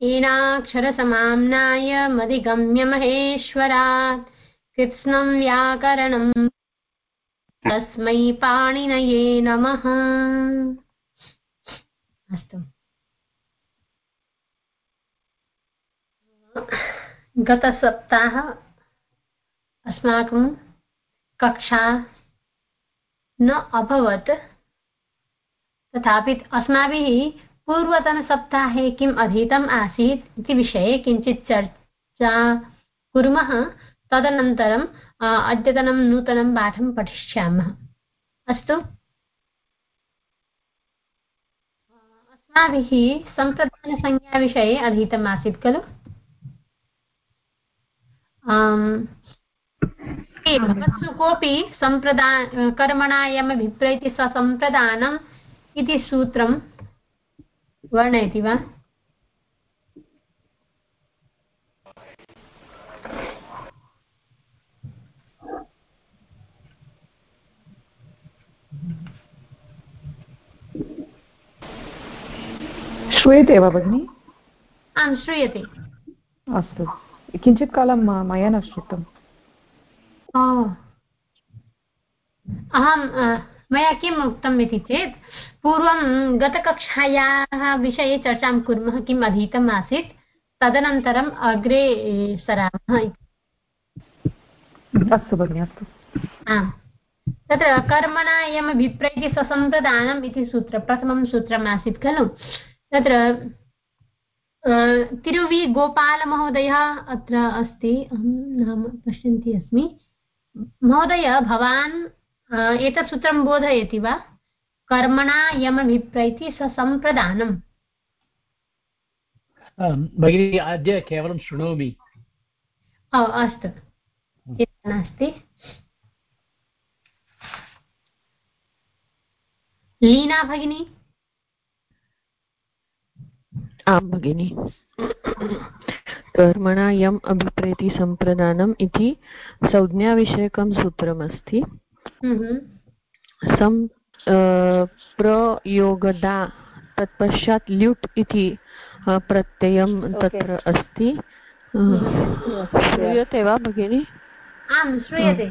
येनाक्षरसमाम्नायमधिगम्य महेश्वरात् कृत्स्नं व्याकरणम्। तस्मै पाणिनये नमः। अस्तु। गतसप्ताह अस्माकं कक्षा न अभवत्। तथापि अस्माभिः पूर्वतनसप्ताहे किम् अधीतम् आसीत् इति विषये किञ्चित् चर्चा कुर्मः। तदनन्तरम् अद्यतनं नूतनं पाठं पठिष्यामः। अस्तु। अस्माभिः सम्प्रदानसंज्ञाविषये अधीतम् आसीत् खलु। कोऽपि सम्प्रदा कर्मणायमभिप्रैति ससम्प्रदानम् इति सूत्रं वर्णयति वा? श्रूयते वा भगिनि? आं श्रूयते। अस्तु। किञ्चित् कालं मया न श्रुतम् अहं मया किम् उक्तम् इति चेत् पूर्वं गतकक्षायाः विषये चर्चां कुर्मः किम् अधीतम् आसीत् तदनन्तरम् अग्रे सरामः अस्तु भगिनि अस्तु। आम्। तत्र कर्मणा यमभिप्रैति ससम्प्रदानम् इति सूत्र प्रथमं सूत्रम् आसीत् खलु। तत्र तिरुवि गोपालमहोदयः अत्र अस्ति अहं नाम पश्यन्ती अस्मि। महोदय भवान् एतत् सूत्रं बोधयति वा? कर्मणा यमभिप्रैति ससम्प्रदानम् भगिनी अद्य केवलं शृणोमि। अस्तु। नास्ति। लीना भगिनी? आं भगिनि। कर्मणा यम् अभिप्रेति सम्प्रदानम् इति संज्ञाविषयकं सूत्रमस्ति। सम् प्रयोगदा तत्पश्चात् ल्युट् इति प्रत्ययं तत्र अस्ति. श्रूयते वा भगिनि? आं श्रूयते.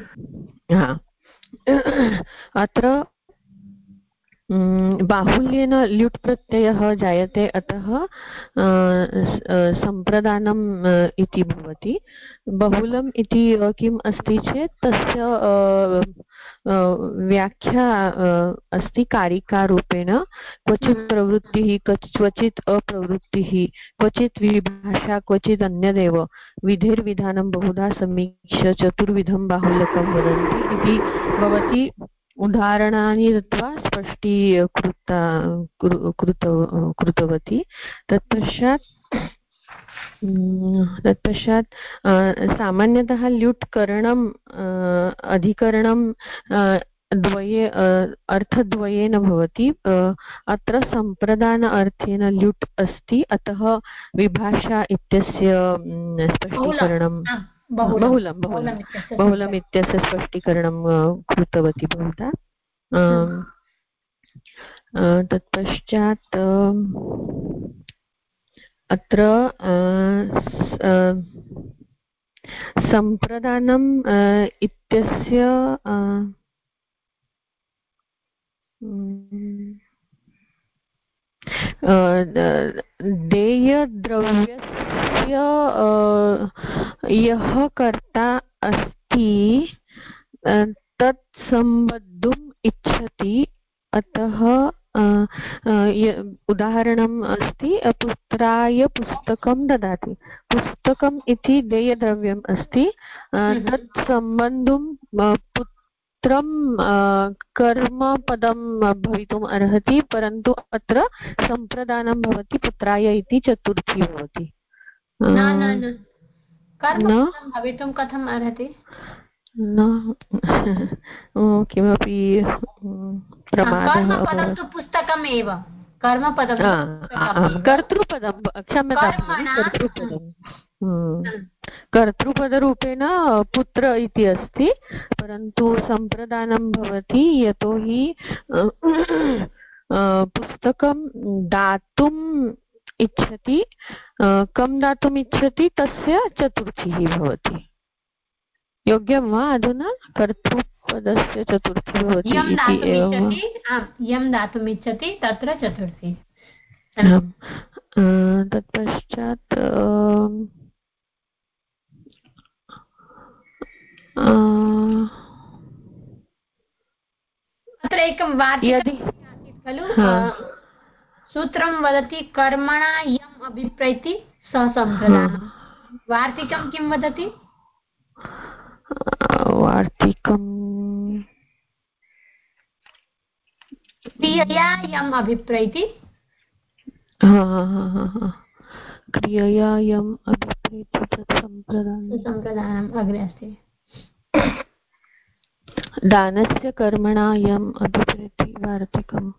अत्र बाहुल्येन ल्युट् प्रत्ययः जायते अतः सम्प्रदानम् इति भवति। बहुलम् इति किम् अस्ति चेत् तस्य व्याख्या अस्ति कारिकारूपेण। क्वचित् प्रवृत्तिः क्वचित् अप्रवृत्तिः क्वचित् विभाषा क्वचित् अन्यदेव। विधिर्विधानं बहुधा समीक्ष्य चतुर्विधं बाहुल्यकं वदन्ति इति भवती। उदाहरणानि दत्त्वा स्पष्टीकृता कृत कृतवती। तत्पश्चात् तत्पश्चात् सामान्यतः ल्युट् करणम् अधिकरणं द्वये अर्थद्वयेन भवति। अत्र सम्प्रदान अर्थेन ल्युट् अस्ति। अतः विभाषा इत्यस्य स्पष्टीकरणं बहुलं बहुलं बहुलम् इत्यस्य स्पष्टीकरणं. कृतवती भवता तत्पश्चात् अत्र सम्प्रदानम् इत्यस्य देयद्रव्यस्य यः कर्ता अस्ति तत् सम्बद्धुम् इच्छति। अतः उदाहरणम् अस्ति पुत्राय पुस्तकं ददाति। पुस्तकम् इति देयद्रव्यम् अस्ति। तत् सम्बन्धुं पुत्रं कर्मपदं भवितुम् अर्हति परन्तु अत्र सम्प्रदानं भवति पुत्राय इति चतुर्थी भवति। भवितुं कथम् अर्हति? न। किमपि प्रमादः पुस्तकमेव। कर्मपदं कर्तृपदं क्षम्यतां कर्तृपदं कर्तृपदरूपेण पुत्र इति अस्ति परन्तु सम्प्रदानं भवति यतोहि पुस्तकं दातुं इच्छति कं दातुम् इच्छति तस्य चतुर्थीः भवति। योग्यं वा अधुना? कर्तृपदस्य चतुर्थी भवति यं इति एवं? वा? दातुमिच्छति आम् तत्र चतुर्थी। तत्पश्चात् अत्र एकं वार्तिकम् खलु सूत्रं वदति कर्मणा यम् अभिप्रैति सः सम्प्रदानम् वार्तिकं किं वदति? वार्तिकम् क्रियया यम् अभिप्रैति। क्रियया यम् अभिप्रेति तत् सम्प्रदानम् सम्प्रदानम् अग्रे अस्ति। दानस्य कर्मणा यम् अभिप्रेति वार्तिकम्।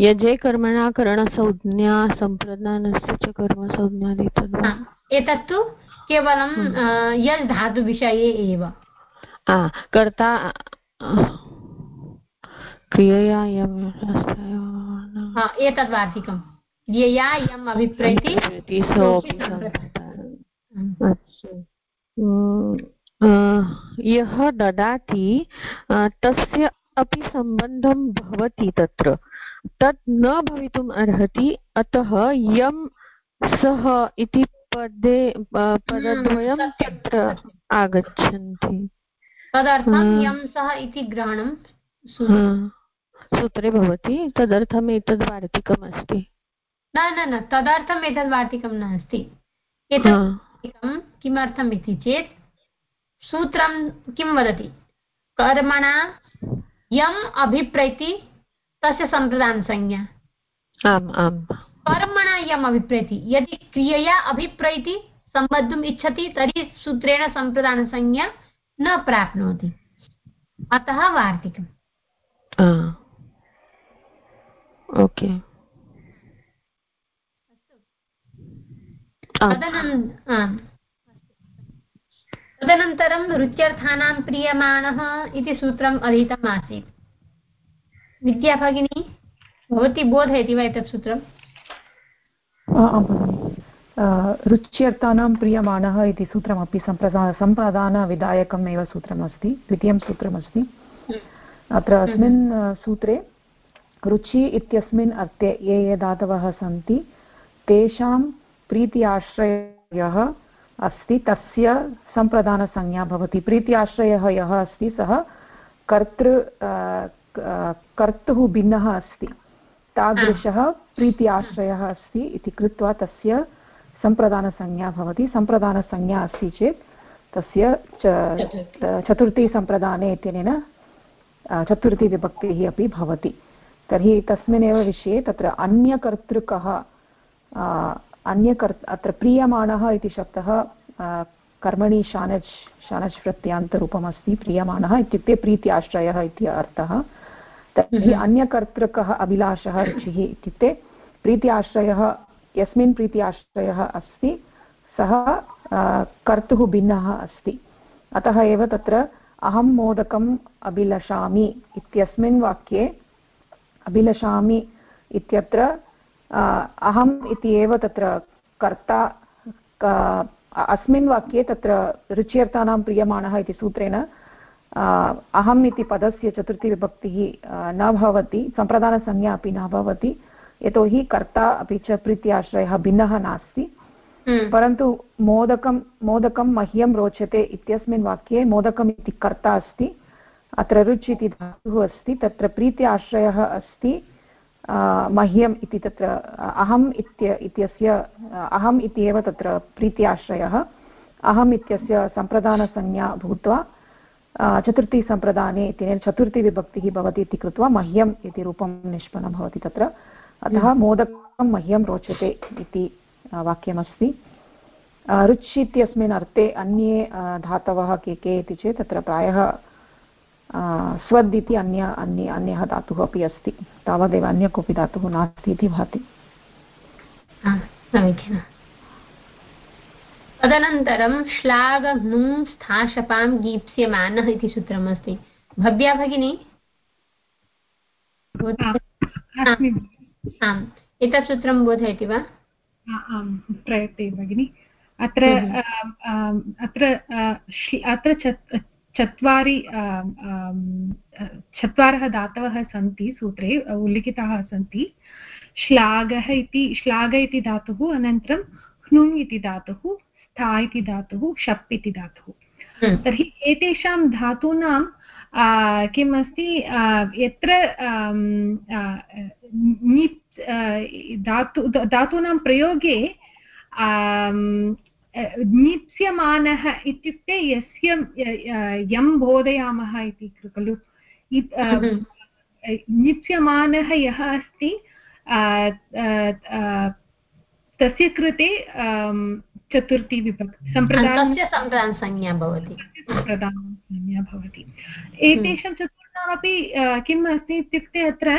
यजे कर्मणा करणसंज्ञा सम्प्रदानस्य च कर्मसंज्ञा एतद् एतत्तु केवलं अ, यल् धातुविषये एव। कर्ता क्रियया यम् एतद् वार्तिकं क्रियया यम् अभिप्रैति अभिप्रेति सोऽपि अस्तु यः ददाति तस्य अपि सम्बन्धं भवति तत्र। तत् न भवितुम् अर्हति अतः यं सः इति पदे पदद्वयं तत्र आगच्छन्ति। तदर्थं। यं सः इति ग्रहणं सूत्रे भवति तदर्थम् एतद् वार्तिकमस्ति न न न तदर्थम् एतद् वार्तिकं नास्ति। एतत् किमर्थम् इति चेत् सूत्रं किं वदति? कर्मणा यम् अभिप्रैति तस्य सम्प्रदानसंज्ञा। आम् आम्। कर्मणा यम् अभिप्रैति। यदि क्रियया अभिप्रैति सम्बद्धुम् इच्छति तर्हि सूत्रेण सम्प्रदानसंज्ञा न प्राप्नोति। अतः वार्तिकम्। आ, ओके। तदनन् तदनन्तरं रुच्यर्थानां प्रीयमाणः इति सूत्रम् अधीतम् आसीत् विद्या भगिनी भवती बोधयति वा एतत् सूत्रम् रुच्यर्थानां प्रीयमाणः इति सूत्रमपि सम्प्रदा सम्प्रदानविधायकम् एव सूत्रमस्ति द्वितीयं सूत्रमस्ति। अत्र अस्मिन् सूत्रे रुचि इत्यस्मिन् अर्थे ये ये धातवः सन्ति तेषां प्रीति आश्रयः अस्ति तस्य सम्प्रदानसंज्ञा भवति। प्रीति आश्रयः यः अस्ति सः कर्तृ कर्तुः भिन्नः अस्ति। तादृशः प्रीति आश्रयः अस्ति इति कृत्वा तस्य सम्प्रदानसंज्ञा भवति। सम्प्रदानसंज्ञा अस्ति चेत् तस्य च चतुर्थीसम्प्रदाने इत्यनेन चतुर्थीविभक्तिः अपि भवति। तर्हि तस्मिन्नेव विषये तत्र अन्यकर्तृकः अन्यकर् अत्र प्रीयमाणः इति शब्दः कर्मणि शानच् शानच् प्रत्यान्तरूपमस्ति प्रीयमाणः इत्युक्ते प्रीति आश्रयः इति अर्थः। तर्हि अन्यकर्तृकः अभिलाषः रुचिः इत्युक्ते प्रीति आश्रयः यस्मिन् प्रीति आश्रयः अस्ति सः कर्तुः भिन्नः अस्ति। अतः एव तत्र अहं मोदकम् अभिलषामि इत्यस्मिन् वाक्ये अभिलषामि इत्यत्र अहम् इति एव तत्र कर्ता अस्मिन् वाक्ये तत्र रुच्यर्थानां प्रीयमाणः इति सूत्रेण अहम् इति पदस्य चतुर्थीविभक्तिः न भवति सम्प्रदानसंज्ञा अपि न भवति यतोहि कर्ता अपि च प्रीत्याश्रयः भिन्नः नास्ति। परन्तु मोदकं मोदकं मह्यं रोचते इत्यस्मिन् वाक्ये मोदकम् इति कर्ता अस्ति अत्र रुच् इति धातुः अस्ति तत्र प्रीति आश्रयः अस्ति मह्यम् इति तत्र अहम् इत्य इत्यस्य अहम् इति एव तत्र प्रीति आश्रयः अहम् इत्यस्य सम्प्रदानसंज्ञा भूत्वा आ, चतुर्थीसम्प्रदाने इत्यनेन चतुर्थीविभक्तिः भवति इति कृत्वा मह्यम् इति रूपं निष्पन्नं भवति तत्र। अतः मोदकं मह्यं रोचते इति वाक्यमस्ति। रुच् इत्यस्मिन् अर्थे अन्ये धातवः के के इति चेत् तत्र प्रायः स्वद् इति अन्य अन्य अन्यः धातुः अपि अस्ति। तावदेव अन्य कोऽपि धातुः नास्ति इति भाति। समीचीनम्। तदनन्तरं श्लाघ्नुं स्थाशपां गीप्स्यमानः इति सूत्रमस्ति। भव्या भगिनी? आम्। एतत् सूत्रं बोधयति वा? प्रयते भगिनि। अत्र अत्र अत्र चत्वारि चत्वारः धातवः सन्ति सूत्रे उल्लिखिताः सन्ति श्लाघः इति श्लाघ इति धातुः अनन्तरं ह्नुङ् इति धातुः स्था इति धातुः शप् इति धातुः हम्म। तर्हि एतेषां धातूनां किम् अस्ति यत्र धातु धातूनां प्रयोगे निप्स्यमानः इत्युक्ते यस्य यं बोधयामः इति खलु। हम्म। निप्स्यमानः यः अस्ति तस्य कृते चतुर्थी विभक्ति सम्प्रदायसंज्ञा भवति। सम्प्रदानसंज्ञा भवति। एतेषां चतुर्णामपि किम् अस्ति इत्युक्ते अत्र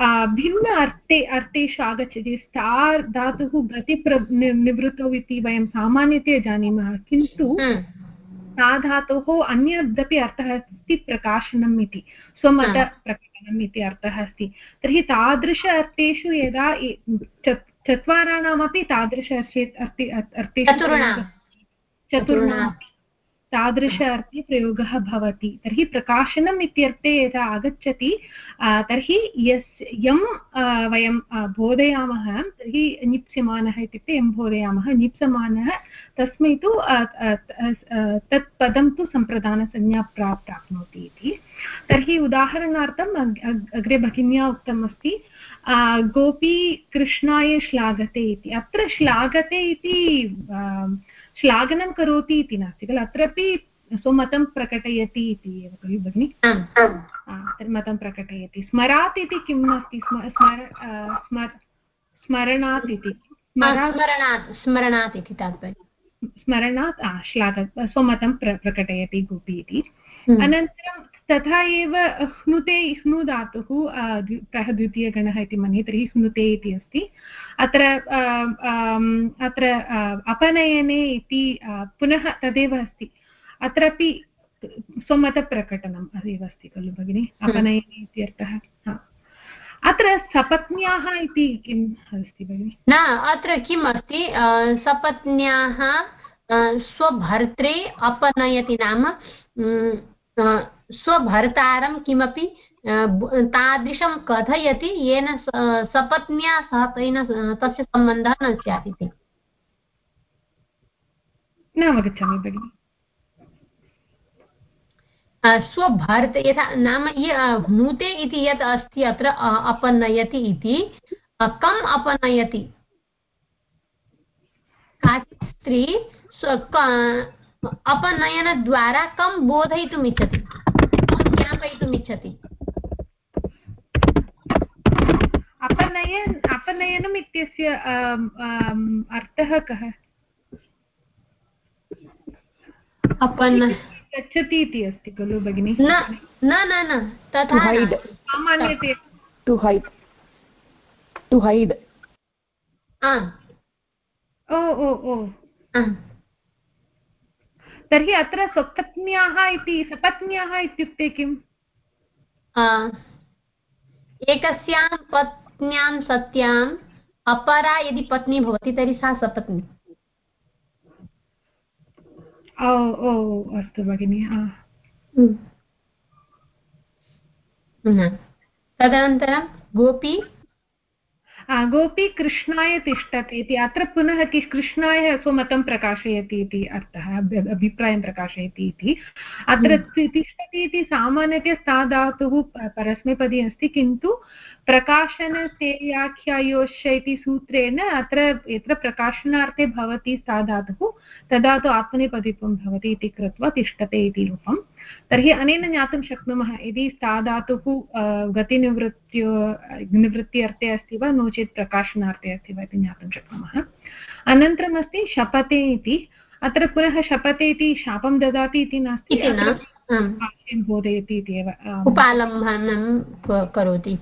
भिन्न अर्थे अर्थेषु आगच्छति स्टार् धातुः गतिप्र निवृत्तौ इति वयं सामान्यतया जानीमः। किन्तु हम्म। सा धातोः अन्यदपि अर्थः अस्ति प्रकाशनम् इति। स्वमतप्रकटनम् इति अर्थः अस्ति। तर्हि तादृश अर्थेषु यदा चत्वाराणामपि तादृश अर्थे अर्थेषु चतुर्णां तादृश अर्थे प्रयोगः भवति। तर्हि प्रकाशनम् इत्यर्थे यदा आगच्छति तर्हि यस्, यं वयं बोधयामः, तर्हि निप्स्यमानः इत्युक्ते यं बोधयामः निप्समानः तस्मै तु तत् पदं तु सम्प्रदानसंज्ञा प्रा प्राप्नोति इति। तर्हि उदाहरणार्थम् अग्रे भगिन्या उक्तमस्ति गोपी कृष्णाय श्लाघते इति। अत्र श्लाघते इति श्लाघनं करोति इति नास्ति खलु? अत्रापि स्वमतं प्रकटयति इति एव खलु भगिनि? मतं प्रकटयति। स्मरात् इति किम् अस्ति स्मरणात् इति। स्मरणात् इति तात्पर्यं। स्मरणात् श्लाघ स्वमतं प्र प्रकटयति गोपी इति। अनन्तरं तथा एव हृते ह्नु धातुः प्रायः द्वितीयगणः इति मन्ये तर्हि हृते इति अस्ति। अत्र अत्र अपनयने इति पुनः तदेव अस्ति। अत्रापि स्वमतप्रकटनम् एव अस्ति खलु भगिनि हम्म। अपनयने इत्यर्थः अत्र सपत्न्याः इति किम् अस्ति भगिनि? न अत्र किम् अस्ति? सपत्न्याः स्वभर्त्रे अपनयति नाम स्वभर्तारं किमपि तादृशं कथयति येन सपत्न्या सह तेन तस्य सम्बन्धः न स्यात् इति। न अवगच्छामि भगिनि। स्वभर्त यथा नाम नूते इति यत् अस्ति अत्र अपनयति इति कम् अपनयति? काचित् स्त्री अपनयनद्वारा कं बोधयितुम् इच्छति। कं ज्ञापयितुम् इच्छति। अपनयन अपनयनम् इत्यस्य अर्थः कः? अपन गच्छति इति अस्ति खलु भगिनि? न न न तथा सामान्यतया टु हैड् टु हैड् ओ ओ ओ। तर्हि अत्र सपत्न्याः इति सपत्न्याः इत्युक्ते किम् एकस्यां पत्न्यां सत्याम् अपरा यदि पत्नी भवति तर्हि सा सपत्नी। ओ ओ अस्तु भगिनि तदनन्तरं गोपी गोपी कृष्णाय तिष्ठति इति अत्र पुनः कृष्णाय स्वमतं प्रकाशयति इति अर्थः अभिप्रायं प्रकाशयति इति अत्र हम्म। तिष्ठति इति सामान्यतया सा धातुः परस्मैपदी अस्ति किन्तु प्रकाशनसेयाख्यायोश्च इति सूत्रेण अत्र यत्र प्रकाशनार्थे भवति सा धातुः तदा तु आत्मनेपदित्वं भवति इति कृत्वा तिष्ठते इति रूपं तर्हि अनेन ज्ञातुं शक्नुमः यदि सा धातुः गतिनिवृत्त्यो निवृत्त्यर्थे अस्ति वा नो चेत् प्रकाशनार्थे अस्ति वा इति ज्ञातुं शक्नुमः। अनन्तरमस्ति शपते इति अत्र पुनः शपते इति शापं ददाति इति नास्ति बोधयति इति एव उपालम्बनं करोति।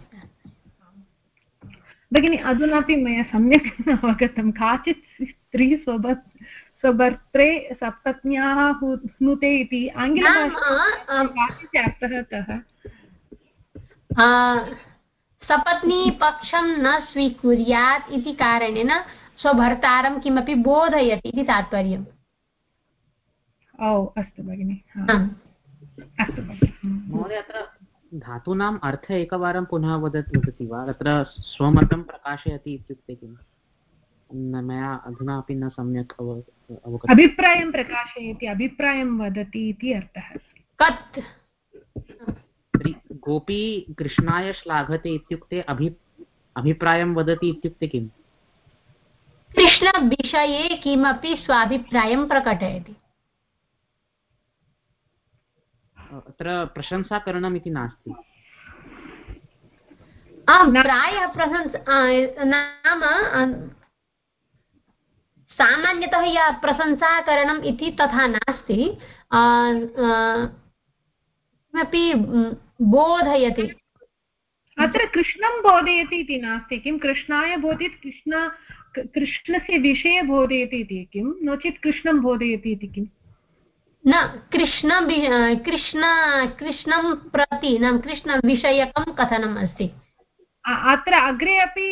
भगिनि अधुनापि मया सम्यक् न अवगतं। काचित् स्त्री स्वभ स्वभर्त्रे सप्तज्ञाः स्नुते इति आङ्ग्लभाषा अर्थः कः? सपत्नीपक्षं न स्वीकुर्यात् इति कारणेन स्वभर्तारं किमपि बोधयति इति तात्पर्यम्। ओ अस्तु भगिनि। अस्तु महोदय अत्र धातूनाम् अर्थ एकवारं पुनः वदति वदति वा? तत्र स्वमतं प्रकाशयति इत्युक्ते किम्? मया अधुनापि न सम्यक् अवगतम्। अभिप्रायं प्रकाशयति अभिप्रायं वदति इति अर्थः कत्! गोपी कृष्णाय श्लाघते इत्युक्ते अभि अभिप्रायं वदति इत्युक्ते किम्? कृष्णविषये किमपि स्वाभिप्रायं प्रकटयति। अत्र प्रशंसाकरणम् इति नास्ति। प्रायः प्रशंस नाम सामान्यतः या प्रशंसाकरणम् इति तथा नास्ति। किमपि बोधयति। अत्र कृष्णं बोधयति इति नास्ति। किं कृष्णाय बोधयति कृष्ण कृष्णस्य विषये बोधयति इति किं? नो चेत् कृष्णं बोधयति इति किम्? न कृष्ण कृष्ण कृष्णं प्रति नाम कृष्णविषयकं कथनम् अस्ति। अत्र अग्रे अपि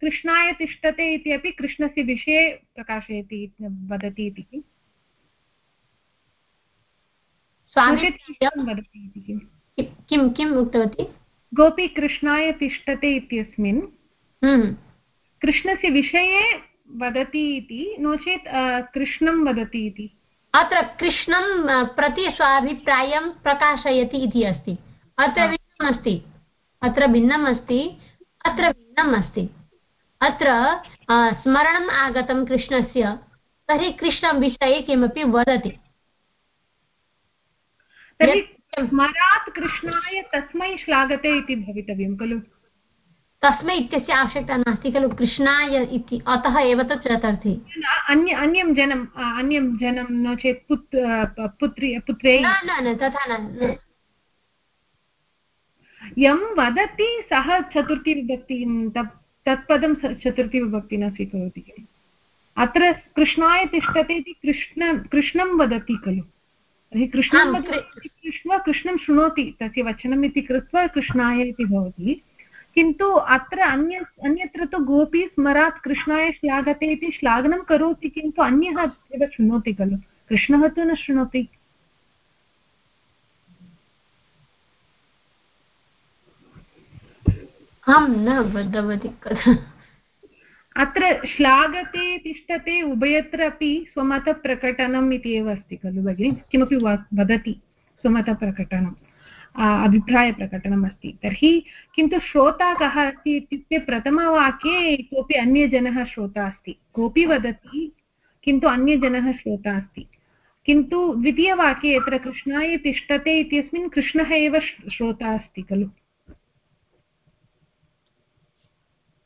कृष्णाय तिष्ठते इति अपि कृष्णस्य विषये प्रकाशयति वदति इति किं किम् उक्तवती? गोपी कृष्णाय तिष्ठते इत्यस्मिन् हम्म। कृष्णस्य विषये वदति इति नो चेत् कृष्णं वदति इति। अत्र कृष्णं प्रति स्वाभिप्रायं प्रकाशयति इति अस्ति। अत्र भिन्नम् अस्ति अत्र भिन्नम् अस्ति अत्र भिन्नम् अस्ति अत्र स्मरणम् आगतं कृष्णस्य तर्हि कृष्णं विषये किमपि वदति। स्मरात् कृष्णाय तस्मै श्लाघते इति भवितव्यं खलु? तस्मै इत्यस्य आवश्यकता नास्ति खलु? कृष्णाय इति। अतः एव तत् चतर्थी। अन्य अन्यं जनम् अन्यं जनं नो चेत् पुत् पुत्री पुत्रे। न न तथा न यं वदति सः चतुर्थी विभक्ति तत्पदं चतुर्थी विभक्ति न स्वीकरोति खलु। अत्र कृष्णाय तिष्ठति इति कृष्ण कृष्णं वदति खलु। तर्हि कृष्णं कृष्ण कृष्णं शृणोति तस्य वचनम् इति कृत्वा कृष्णाय इति भवति। किन्तु अत्र अन्य अन्यत्र तु गोपी स्मरात् कृष्णाय श्लाघते इति श्लाघनं करोति किन्तु अन्यः एव शृणोति खलु। कृष्णः तु न शृणोति। न अत्र श्लाघते तिष्ठते उभयत्र अपि स्वमतप्रकटनम् इति एव अस्ति खलु भगिनि। किमपि वदति स्वमतप्रकटनम्। अभिप्रायप्रकटनम् अस्ति तर्हि किन्तु श्रोता कः अस्ति इत्युक्ते प्रथमवाक्ये कोऽपि अन्यजनः श्रोता अस्ति। कोऽपि वदति किन्तु अन्यजनः श्रोता अस्ति। किन्तु द्वितीयवाक्ये यत्र कृष्णाय तिष्ठते इत्यस्मिन् कृष्णः एव श्रोता अस्ति खलु?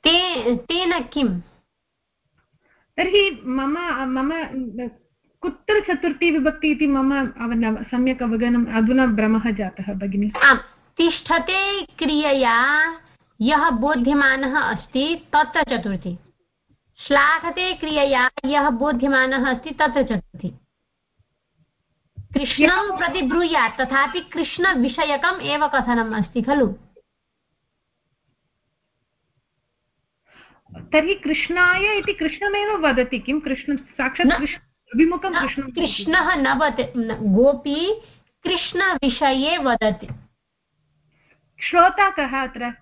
तेन किम्? तर्हि मम मम कुत्र चतुर्थी विभक्ति इति मम सम्यक् अवगमनम् अधुना भ्रमः जातः भगिनि। तिष्ठते क्रियया यः बोध्यमानः अस्ति तत्र चतुर्थी। श्लाघते क्रियया यः बोध्यमानः अस्ति तत्र चतुर्थी। कृष्णं प्रति ब्रूयात् तथापि कृष्णविषयकम् एव कथनम् अस्ति खलु? तर्हि कृष्णाय इति कृष्णमेव वदति किं? कृष्ण साक्षात् कृष्ण अभिमुखं कृष्णं कृष्णः न वदति गोपी कृष्णविषये वदति। श्रोता कः अत्र?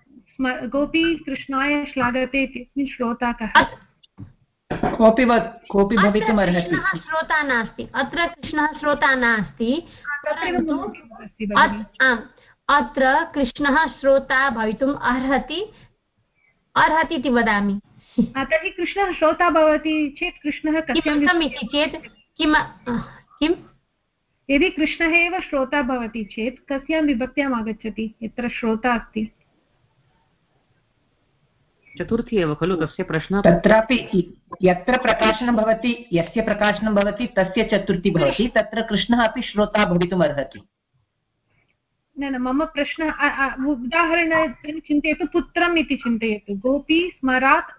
गोपी कृष्णाय श्लाघते इत्यस्मिन् श्रोता कः? कोऽपि कोऽपि भवितुम् अर्हति। श्रोता नास्ति। अत्र कृष्णः श्रोता नास्ति आम् अत्र कृष्णः श्रोता भवितुम् अर्हति अर्हति इति वदामि। तर्हि कृष्णः श्रोता भवति चेत् कृष्णः इति चेत् किम किम्? यदि कृष्णः एव श्रोता भवति चेत् कस्यां विभक्त्याम् आगच्छति? यत्र श्रोता अस्ति? चतुर्थी एव खलु तस्य प्रश्नः तत्रापि यत्र प्रकाशनं भवति यस्य प्रकाशनं भवति तस्य चतुर्थी भवति तत्र कृष्णः अपि श्रोता भवितुम् अर्हति न न मम प्रश्नः उदाहरणेन चिन्तयतु पुत्रम् इति चिन्तयतु। गोपी स्मरात्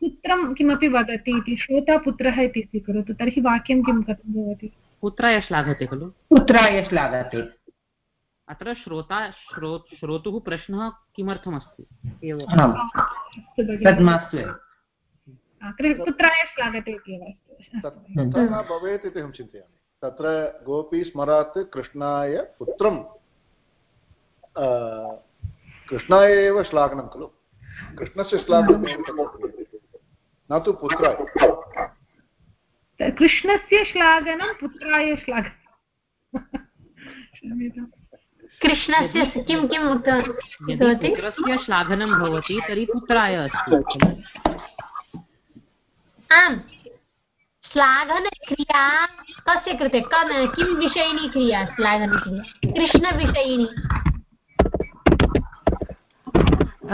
पुत्रं किमपि वदति इति श्रोता पुत्रः इति स्वीकरोतु तर्हि वाक्यं किं कथं भवति? पुत्राय श्लाघते खलु? पुत्राय श्लाघते। अत्र श्रोता श्रो श्रोतुः प्रश्नः किमर्थमस्ति? पुत्राय श्लाघते इत्येव तथा भवेत् इति अहं चिन्तयामि। तत्र गोपी स्मरात् कृष्णाय पुत्रं कृष्णाय एव श्लाघनं खलु कृष्णस्य क्रियते न तु पुत्राय कृष्णस्य श्लाघनं पुत्राय श्लाघनं कृष्णस्य किं किम् उक्तवती पुत्रस्य श्लाघनं भवति तर्हि पुत्राय अस्ति आम् श्लाघनक्रिया कस्य कृते किं विषयिणी क्रिया श्लाघनक्रिया कृष्णविषयिणी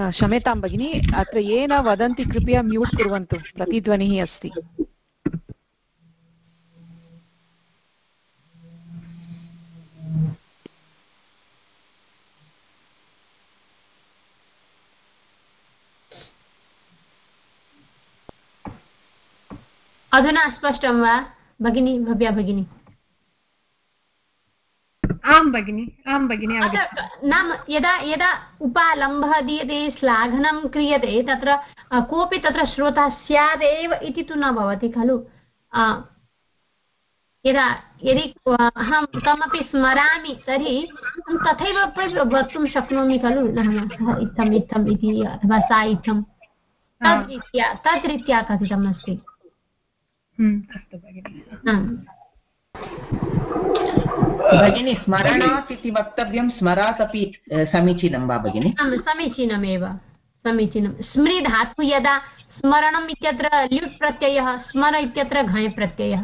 क्षम्यतां भगिनि, अत्र ये न वदन्ति कृपया म्यूट् कुर्वन्तु, प्रतिध्वनिः अस्ति। अधुना स्पष्टं वा, भगिनी, भव्या भगिनी? आं भगिनि आं भगिनि नाम यदा यदा उपालम्बः दीयते श्लाघनं क्रियते तत्र कोऽपि तत्र श्रोता स्यादेव इति तु न भवति खलु? यदा यदि अहं कमपि स्मरामि तर्हि तथैव वक्तुं शक्नोमि खलु? सः इत्थम् इत्थम् इति अथवा सा इत्थं तद्रीत्या तद्रीत्या हम्म, अस्तु भगिनि। भगिनि स्मरणात् इति वक्तव्यं स्मरात् अपि समीचीनं वा भगिनि? समीचीनमेव समीचीनं। स्मृ धातु यदा स्मरणम् इत्यत्र ल्युट् प्रत्ययः स्मर इत्यत्र घञ् प्रत्ययः।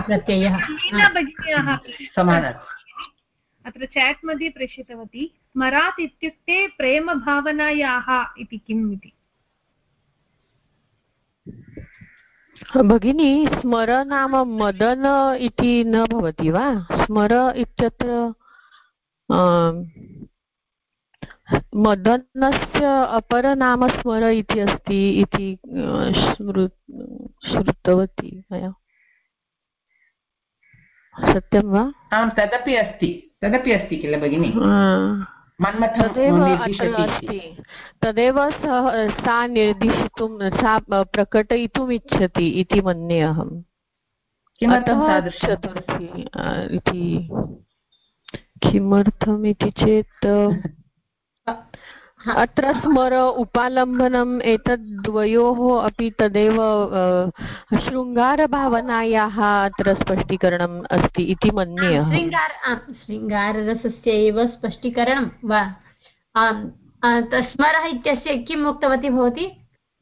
प्रत्ययः। अत्र चाट् मध्ये प्रेषितवती स्मरात् इत्युक्ते प्रेमभावनायाः इति किम् इति? भगिनी स्मर नाम मदन इति न भवति वा? स्मर इत्यत्र मदनस्य अपरनाम स्मर इति अस्ति इति श्रुतवती मया। सत्यं वा? आं तदपि अस्ति तदपि अस्ति किल भगिनि? तदेव सः सा निर्दिशितुं सा प्रकटयितुम् इच्छति इति मन्ये चतुर्थी इति। किमर्थम् इति चेत् अत्र स्मर उपालम्बनम् एतद्वयोः अपि तदेव शृङ्गारभावनायाः अत्र स्पष्टीकरणम् अस्ति इति मन्ये शृङ्गार शृङ्गाररसस्य एव स्पष्टीकरणं वा? स्मरः इत्यस्य किम् उक्तवती भवती?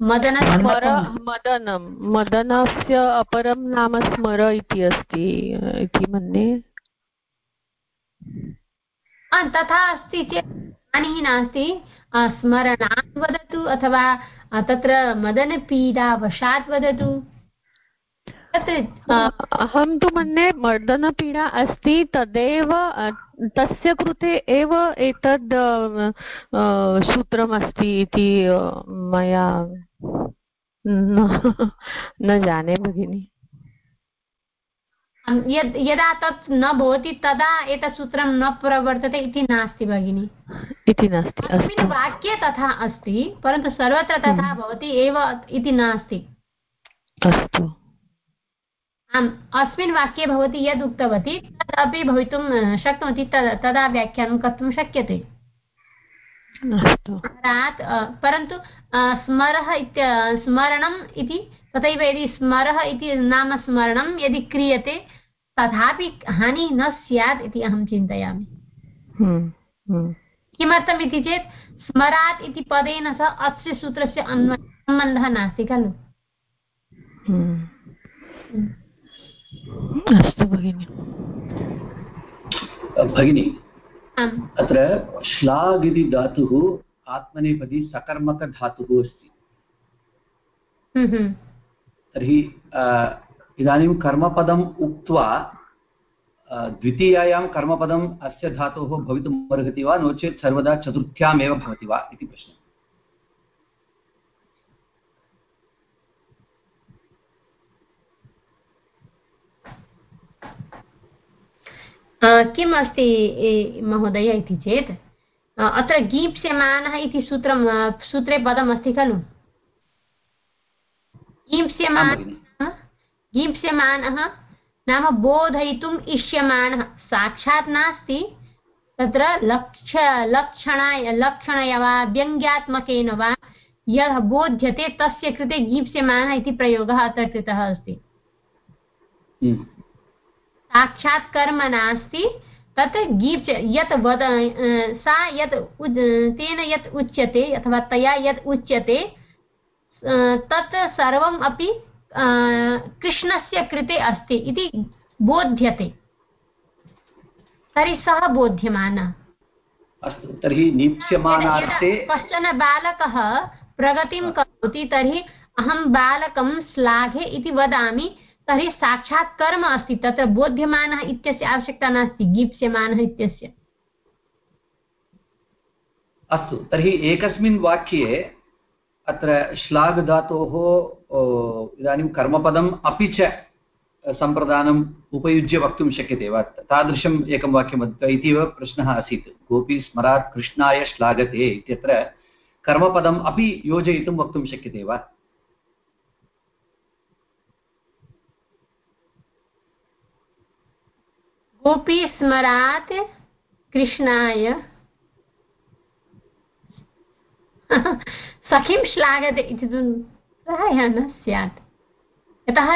मदन स्मर। मदनं मदनस्य अपरं नाम स्मर इति अस्ति इति मन्ये। तथा अस्ति चेत् हानिः नास्ति स्मरणात् वदतु अथवा तत्र मदनपीडावशात् वदतु। अहं तु मन्ये मर्दनपीडा अस्ति, तदेव तस्य कृते एव एतद् सूत्रमस्ति इति मया न जाने भगिनि। यद् यदा तत् न भवति तदा एतत् सूत्रं न प्रवर्तते इति नास्ति भगिनि। इति नास्ति अस्मिन् वाक्ये तथा अस्ति परन्तु सर्वत्र तथा हम्म। भवति एव इति नास्ति। अस्तु। आम् अस्मिन् वाक्ये भवती यद् उक्तवती तदपि भवितुं शक्नोति तदा व्याख्यानं कर्तुं शक्यते। परन्तु स्मरः इत्य स्मरणम् इति तथैव यदि स्मरः इति नाम स्मरणं यदि क्रियते तथापि हानिः न स्यात् इति अहं चिन्तयामि। हम्म, हम्म। किमर्थम् इति चेत् स्मरात् इति पदेन सह अस्य सूत्रस्य सम्बन्धः नास्ति खलु। हम्म। अस्तु भगिनि। भगिनि अत्र श्लाघ् इति धातुः आत्मनेपदी सकर्मकधातुः अस्ति। तर्हि इदानीं कर्मपदम् उक्त्वा द्वितीयायां कर्मपदम् अस्य धातोः भवितुम् अर्हति वा? नो चेत् सर्वदा चतुर्थ्यामेव भवति वा इति प्रश्नः। किम् अस्ति महोदय इति चेत्? अत्र गीप्स्यमानः इति सूत्रं सूत्रे पदम् अस्ति खलु गीप्स्यमानः गीप्स्यमानः नाम बोधयितुम् इष्यमाणः साक्षात् नास्ति तत्र लक्ष लक्षणाय लक्षणय वा व्यङ्ग्यात्मकेन वा यः बोध्यते तस्य कृते गीप्स्यमानः इति प्रयोगः अत्र कृतः अस्ति हम्म। साक्षात् कर्म नास्ति तत् गीप् यत् वद सा यत् तेन यत् उच्यते अथवा तया यत् उच्यते तत् सर्वम् अपि कृष्णस्य कृते अस्ति इति बोध्यते। तर्हि सः बोध्यमानः। अस्तु तर्हि नीप्स्यमानार्थे कश्चन बालकः प्रगतिं करोति तर्हि अहं बालकं श्लाघे इति वदामि तर्हि साक्षात् कर्म अस्ति तत्र बोध्यमानः इत्यस्य आवश्यकता नास्ति गीप्स्यमानः इत्यस्य। अस्तु तर्हि एकस्मिन् वाक्ये अत्र श्लाघधातोः इदानीं कर्मपदम् अपि च सम्प्रदानम् उपयुज्य वक्तुं शक्यते वा? तादृशम् एकं वाक्यम् इति एव प्रश्नः आसीत्। गोपी स्मरात् कृष्णाय श्लाघते इत्यत्र कर्मपदम् अपि योजयितुं वक्तुं शक्यते वा? गोपी स्मरात् कृष्णाय सखीं श्लाघते इति तु प्रायः न स्यात्। यतः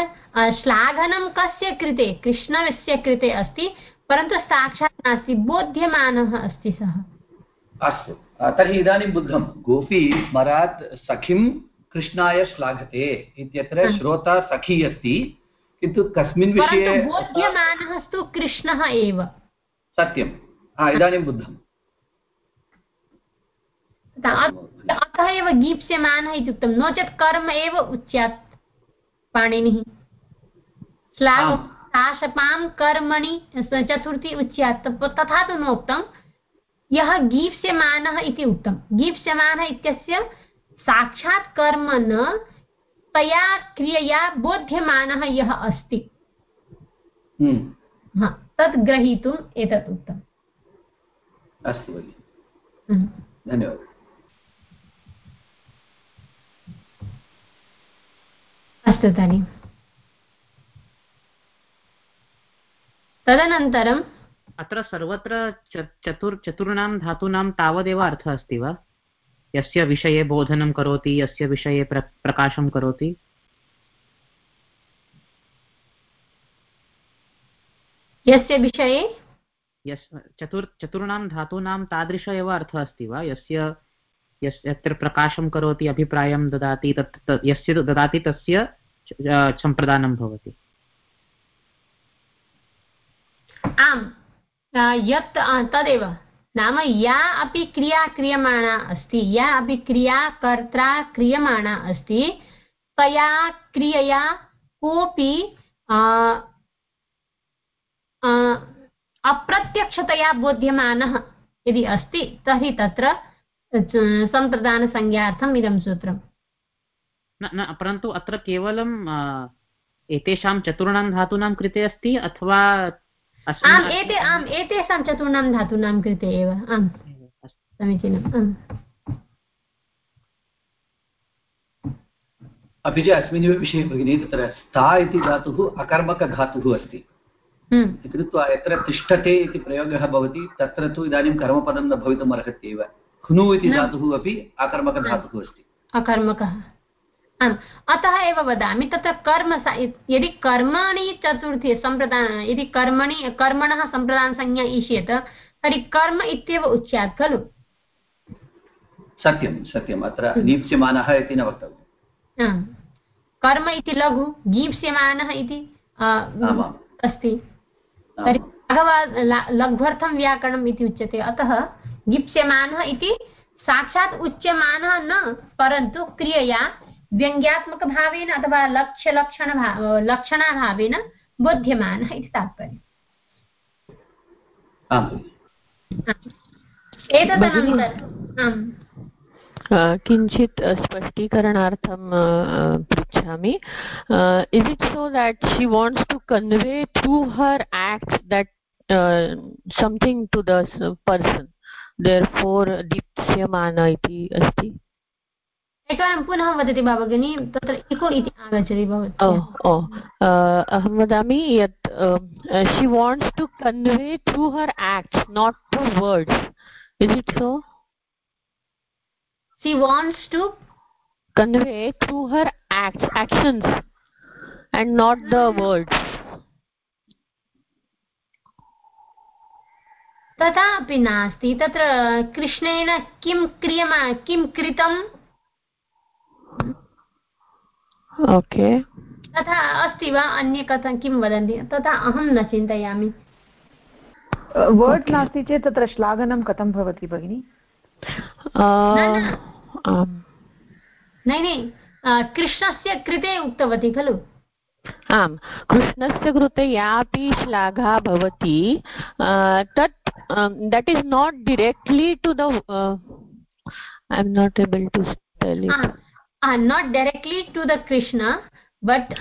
श्लाघनं कस्य कृते कृष्णस्य कृते अस्ति परन्तु साक्षात् नास्ति बोध्यमानः अस्ति सः। अस्तु। तर्हि इदानीं बुद्धं गोपी स्मरात् सखीं कृष्णाय श्लाघते इत्यत्र श्रोता सखी अस्ति किन्तु कस्मिन् विषये बोध्यमानः तु कृष्णः एव। सत्यं। इदानीं बुद्धम्। अतः एव गीप्स्यमानः इत्युक्तं नो चेत् कर्म एव उच्यात् पाणिनिः। श्लाघपां कर्मणि चतुर्थी उच्यात्। तथा तु नोक्तं यः गीप्स्यमानः इति उक्तं गीप्स्यमानः इत्यस्य साक्षात् कर्म न तया क्रियया बोध्यमानः यः अस्ति। हम्म। तत् ग्रहीतुम् एतत् उक्तम्। अस्तु हम्म। धन्यवादः। अस्तु तर्हि तदनन्तरं अत्र सर्वत्र चतुर् चतुर्णां धातूनां तावदेव अर्थः अस्ति वा? यस्य विषये बोधनं करोति यस्य विषये प्र प्रकाशं करोति? यस्य विषये यस् चतुर् चतुर्णां धातूनां तादृश एव अर्थः अस्ति वा? यस्य यस् यत्र प्रकाशं करोति अभिप्रायं ददाति तत् यस्य ददाति तस्य सम्प्रदानं भवति। आम्। यत् तदेव। नाम या अपि क्रिया क्रियमाणा अस्ति, या अपि क्रिया कर्त्रा क्रियमाणा अस्ति, तया क्रियया कोऽपि अप्रत्यक्षतया बोध्यमानः यदि अस्ति, तर्हि तत्र सम्प्रदानसंज्ञार्थम् इदं सूत्रम्। न परन्तु अत्र केवलं एतेषां चतुर्णां धातूनां कृते अस्ति अथवा आम् एते आम् एतेषां चतुर्णां धातूनां कृते एव आम्। समीचीनम् अपि च अस्मिन्नेव विषये भगिनी तत्र स्था इति धातुः अकर्मकधातुः अस्ति। हम्म। इति कृत्वा यत्र तिष्ठते इति प्रयोगः भवति तत्र तु इदानीं कर्मपदं न भवितुम् अर्हति एव। ख्नु इति धातुः अपि अकर्मकधातुः अस्ति। अकर्मकः। आम् अतः एव वदामि तत्र कर्म यदि कर्माणि चतुर्थी सम्प्रदान यदि कर्मणि कर्मणः सम्प्रदानसंज्ञा ईष्येत तर्हि कर्म इत्येव उच्यात् खलु। सत्यं सत्यम् अत्र गीप्स्यमानः हम्म। इति न वक्तव्यं कर्म इति लघु गीप्स्यमानः इति अस्ति। तर्हि लघ्वर्थं व्याकरणम् इति उच्यते अतः गीप्स्यमानः इति साक्षात् उच्यमानः न परन्तु क्रियया व्यङ्ग्यात्मकभावेन अथवा लक्ष्यलक्षणभा लक्षणाभावेन बोध्यमानः इति तात्पर्यम्। एतदनन्तरं किञ्चित् स्पष्टीकरणार्थं पृच्छामि। Is it so that she wants to convey through her act that something to the person there for दीप्स्यमान इति अस्ति? एकवारं पुनः वदति वा भगिनि तत्र इको इति आगच्छति भवति ओ अहं वदामि यत् she wants to convey through her acts not through words is it so she wants to convey through her acts actions and not the words. तथापि नास्ति तत्र कृष्णेन किं क्रियमा किं कृतम् ओके तथा अस्ति वा अन्य कथा किं वदन्ति? तथा अहं न चिन्तयामि। वर्ड्स् नास्ति चेत् तत्र श्लाघनं कथं भवति भगिनि? नै कृष्णस्य कृते उक्तवती खलु? आम्. कृष्णस्य कृते यापि श्लाघा भवति. तत् that is not directly to the I am not able to tell not directly to the Krishna but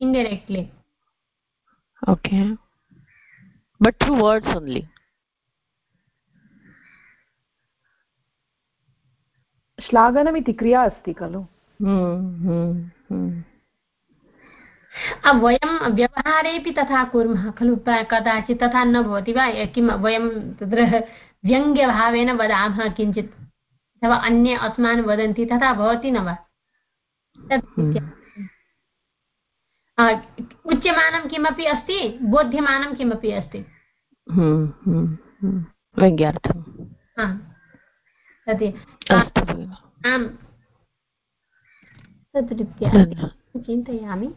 indirectly okay but through words only श्लाघनमिति क्रिया अस्ति खलु हम्म, हम्म, हम्म। वयं व्यवहारेपि तथा कुर्मः खलु कदाचित् तथा न भवति वा किं वयं तत्र व्यङ्ग्यभावेन वदामः किञ्चित् अथवा अन्ये अस्मान् वदन्ति तथा भवति न वा? उच्यमानं किमपि अस्ति? बोध्यमानं किमपि अस्ति? व्यङ्ग्यार्थं आम्। तद्रीत्या चिन्तयामि।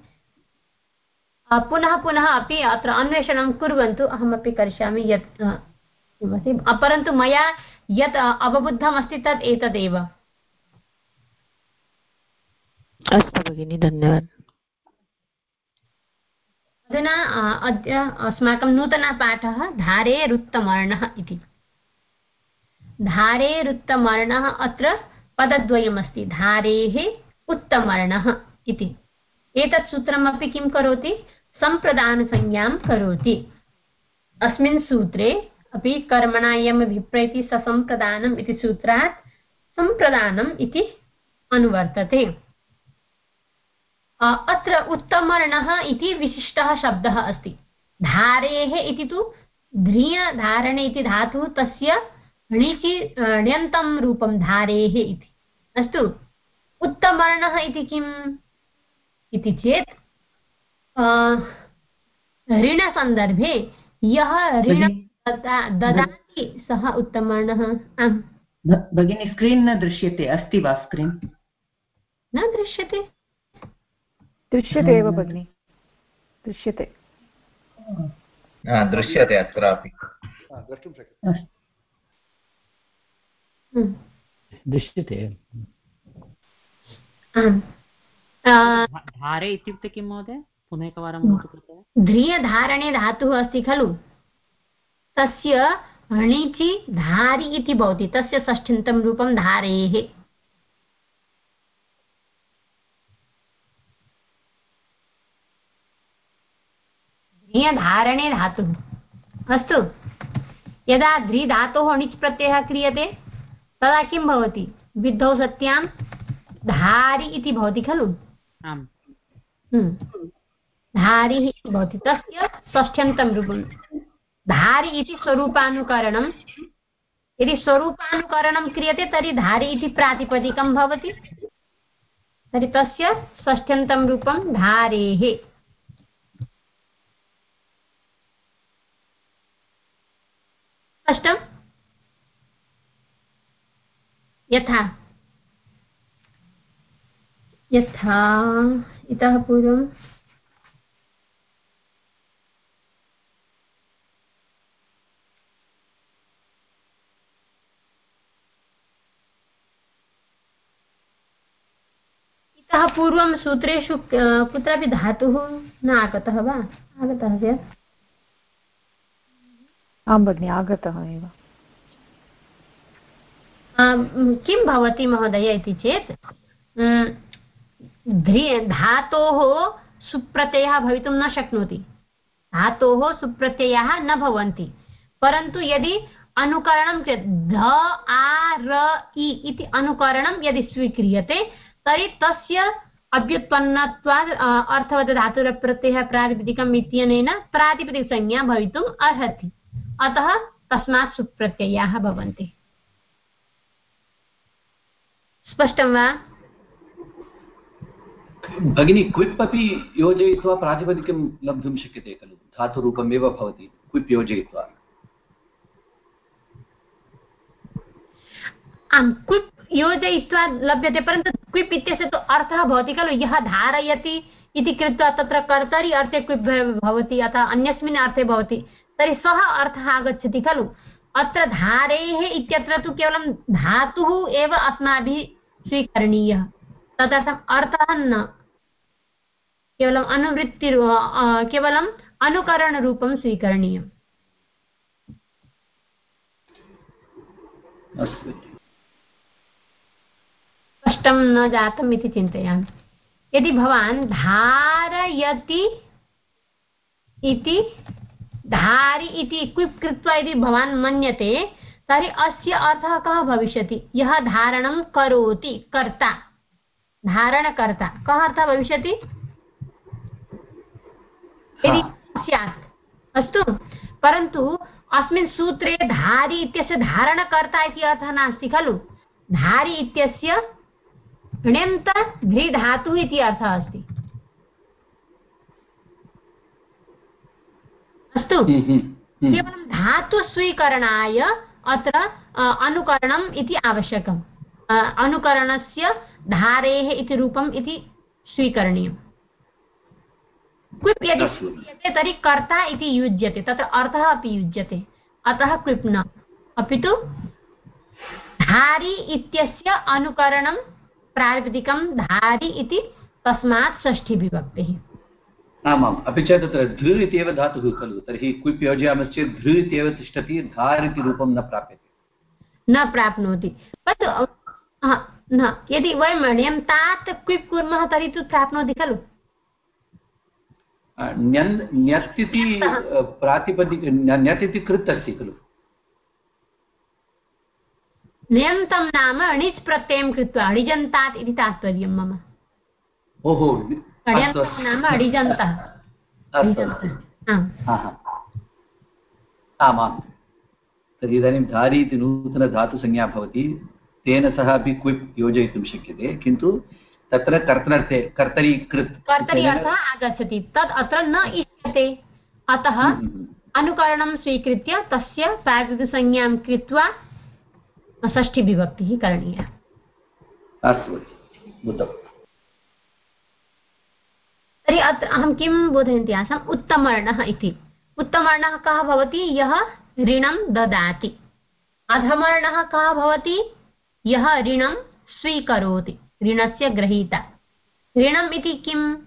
पुनः पुनः अपि अत्र अन्वेषणं कुर्वन्तु अहमपि करिष्यामि यत् किमस्ति परन्तु मया यत् अवबुद्धमस्ति तत् एतदेव। अस्तु भगिनि धन्यवादः। अधुना अद्य अस्माकं नूतनः पाठः धारेरुत्तमर्णः इति। धारेरुत्तमर्णः अत्र पदद्वयमस्ति धारेः उत्तमर्णः इति। एतत् सूत्रमपि किं करोति? सम्प्रदानसंज्ञां करोति। अस्मिन् सूत्रे अपि कर्मणायं विप्रैति ससम्प्रदानम् इति सूत्रात् सम्प्रदानम् इति अनुवर्तते। अत्र उत्तमर्णः इति विशिष्टः शब्दः अस्ति। धारेः इति तु ध्रियधारणे इति धातुः तस्य णिचि ण्यन्तं रूपं धारेः इति। अस्तु, उत्तमर्णः इति किम् इति चेत् ऋणसन्दर्भे यः ऋण ददाति सः उत्तमवर्णः आम्। भगिनी स्क्रीन् न दृश्यते अस्ति वा स्क्रीन् न दृश्यते। दृश्यते एव भगिनि। दृश्यते। दृश्यते अत्रापि। द्रष्टुं शक्यते। दृश्यते। धारे इत्युक्ते किं महोदय? पुनः एकवारं वदतु धातुः अस्ति खलु? तस्य णिचि धारि इति भवति। तस्य षष्ठ्यन्तं रूपं धारेः। ध्रियधारणे धातुः। अस्तु। यदा ध्रिधातोः णिच् प्रत्ययः क्रियते तदा किं भवति? विद्धौ सत्यां धारि इति भवति खलु? आम्। हम्म। धारिः इति भवति। तस्य षष्ठ्यन्तं रूपं धारि इति स्वरूपानुकरणं। यदि स्वरूपानुकरणं क्रियते, तर्हि धारि इति प्रातिपदिकं भवति। तर्हि तस्य षष्ठ्यन्तं रूपं धारेः। स्पष्टम् यथा। यथा। इतः पूर्वं इतः पूर्वं सूत्रेषु कुत्रापि धातुः न आगतः वा? आगतः स्यात् आं भगिनि आगतः एव। किं भवति महोदय इति चेत् धातोः सुप्रत्ययः भवितुं न शक्नोति। धातोः सुप्रत्ययाः न भवन्ति। परन्तु यदि अनुकरणं ध आ र इ इति अनुकरणं यदि स्वीक्रियते तर्हि तस्य अभ्युत्पन्नत्वात् अर्थवत् धातुरप्रत्ययः प्रातिपदिकम् इत्यनेन प्रातिपदिकसंज्ञा भवितुम् अर्हति। अतः तस्मात् सुप्रत्ययाः भवन्ति। स्पष्टं वा? भगिनी क्विप् अपि योजयित्वा प्रातिपदिकं लब्धुं शक्यते खलु? धातुरूपमेव भवति क्विप् योजयित्वा। आम् क्विप् योजयित्वा लभ्यते, परन्तु क्विप् इत्यस्य तु अर्थः भवति खलु, यः धारयति इति कृत्वा तत्र कर्तरि अर्थे क्विप् भवति अथवा अन्यस्मिन् अर्थे भवति, तर्हि सः अर्थः आगच्छति खलु। अत्र धारेः इत्यत्र तु केवलं धातुः एव अस्माभिः स्वीकरणीयः। तदर्थम् अर्थः न। केवलम् अनुवृत्ति केवलम् अनुकरणरूपं स्वीकरणीयम्। स्पष्टं न जातम् इति चिन्तयामि। यदि भवान् धारयति इति धारि इति कृत्वा यदि भवान् मन्यते तर्हि अस्य अर्थः कः भविष्यति? यः धारणं करोति कर्ता। धारणकर्ता। कः अर्थः भविष्यति? यदि स्यात्। अस्तु। परन्तु अस्मिन् सूत्रे धारि इत्यस्य धारणकर्ता इति अर्थः नास्ति खलु। धारि इत्यस्य ण्यन्त घ्रीधातुः इति अर्थः अस्ति। अस्तु हम्म, हम्म, हम्म। केवलं धातुस्वीकरणाय अत्र अनुकरणम् इति आवश्यकम्। अनुकरणस्य धारेः इति रूपम् इति स्वीकरणीयम्। क्विप् यदि स्वीक्रियते तर्हि कर्ता इति युज्यते तत्र अर्थः अपि युज्यते। अतः क्विप् न अपि तु धारि इत्यस्य अनुकरणं प्रातिपदिकं धारि इति तस्मात् षष्ठीविभक्तिः आमाम् अपि च तत्र धृ इत्येव धातुः खलु तर्हि क्विप् योजयामश्चेत् धृ इत्येव तिष्ठति धार् इति रूपं न प्राप्यते। न प्राप्नोति। न यदि वयं ण्यन्तात् क्विप् कुर्मः तर्हि तु प्राप्नोति खलु। ण्यत् इति प्रातिपदिक ण्यत् इति कृत् अस्ति खलु। ण्यन्तं नाम णिच् प्रत्ययं कृत्वा अणिजन्तात् इति तात्पर्यं मम। ओहो। नाम अडिजन्तः आमां। तर्हि इदानीं धारी इति नूतनधातुसंज्ञा भवति। तेन सह अपि क्विप् योजयितुं शक्यते किन्तु तत्र कर्तनर्थे कर्तरी कृत् कर्तरी अर्थः आगच्छति। तत् अत्र न इष्यते। अतः हम्म, हम्म, हम्म। अनुकरणं स्वीकृत्य तस्य प्राकृतसंज्ञां कृत्वा षष्ठीविभक्तिः करणीया। अस्तु बुद्धम् तर्हि अत्र अहं किं बोधयन्ती आसम्? उत्तमर्णः इति। उत्तमर्णः कः भवति? यः ऋणं ददाति। अधमर्णः कः भवति? यः ऋणं स्वीकरोति ऋणस्य ग्रहीता। ऋणम् इति किम्?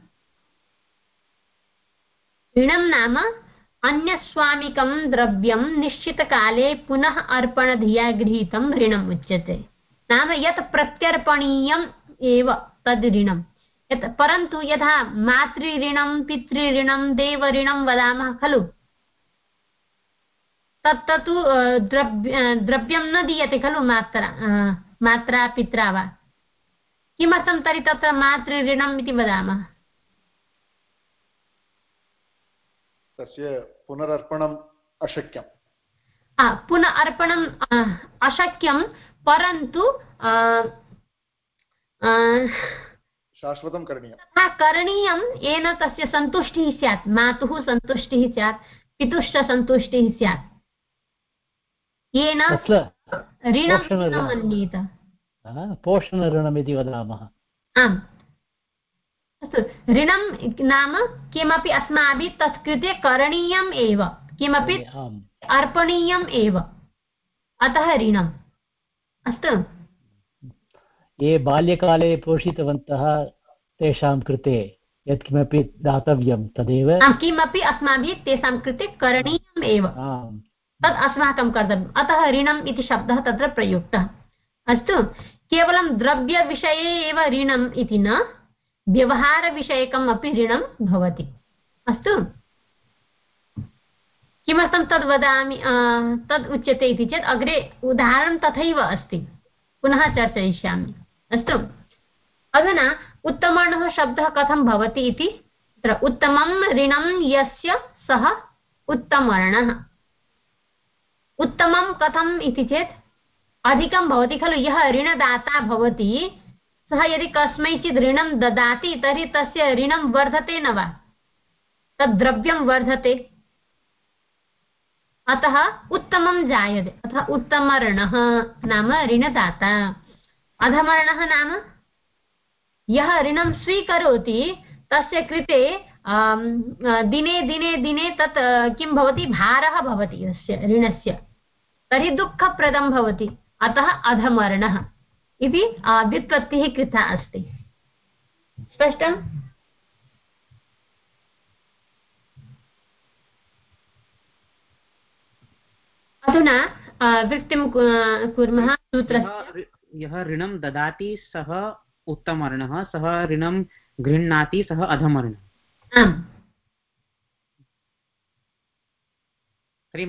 ऋणं नाम अन्यस्वामिकं द्रव्यं निश्चितकाले पुनः अर्पणधिया गृहीतं ऋणम् उच्यते। नाम यत् प्रत्यर्पणीयम् एव तद् ऋणं यत् परन्तु यथा मातृऋणं, पितृऋणं, देवऋणं वदामः खलु। तत्तु द्रव्य द्रव्यं न दीयते खलु मात्रा मात्रा, पित्रा वा। किमर्थं तर्हि तत्र मातृऋणम् इति वदामः? तस्य पुनरर्पणम् अशक्यम्। पुनः अर्पणम् अशक्यं परन्तु शाश्वतं करणीयं तथा करणीयं येन तस्य सन्तुष्टिः स्यात्। मातुः सन्तुष्टिः स्यात् पितुश्च सन्तुष्टिः स्यात्। येन ऋणं मन्येत पोषणऋणमिति वदामः। आम्। अस्तु ऋणं नाम किमपि अस्माभिः तत्कृते करणीयम् एव किमपि अर्पणीयम् एव। अतः ऋणम्। अस्तु। ये बाल्यकाले पोषितवन्तः तेषां कृते यत्किमपि दातव्यं तदेव। किमपि अस्माभिः तेषां कृते करणीयम् एव। तत् अस्माकं कर्तव्यम्। अतः ऋणम् इति शब्दः तत्र प्रयुक्तः। अस्तु केवलं द्रव्यविषये एव ऋणम् इति न व्यवहारविषयकम् अपि ऋणं भवति। अस्तु। किमर्थं तद् वदामि? तद् उच्यते इति चेत् अग्रे उदाहरणं तथैव अस्ति। पुनः चर्चयिष्यामि। अस्तु। अधुना उत्तमर्णः शब्दः कथं भवति इति? तत्र उत्तमं ऋणं यस्य सः उत्तमर्णः। उत्तमं कथम् इति चेत्? अधिकं भवति खलु। यः ऋणदाता भवति सः यदि कस्मैचित् ऋणं ददाति, तर्हि तस्य ऋणं वर्धते न वा? तद् वर्धते। अतः उत्तमं जायते। अतः उत्तमर्णः नाम ऋणदाता। अधमर्णः नाम? यः ऋणं स्वीकरोति, तस्य कृते दिने दिने दिने तत् किं भवति? भारः भवति तस्य ऋणस्य। तर्हि दुःखप्रदं भवति। अतः अधमर्णः। इति व्युत्पत्तिः कृता अस्ति। स्पष्टम् अधुना वृत्तिं कुर्मः सूत्रस्य। यः ऋणं ददाति सः उत्तमर्णः सः ऋणं गृह्णाति सः अधमर्णः आम्। तर्हि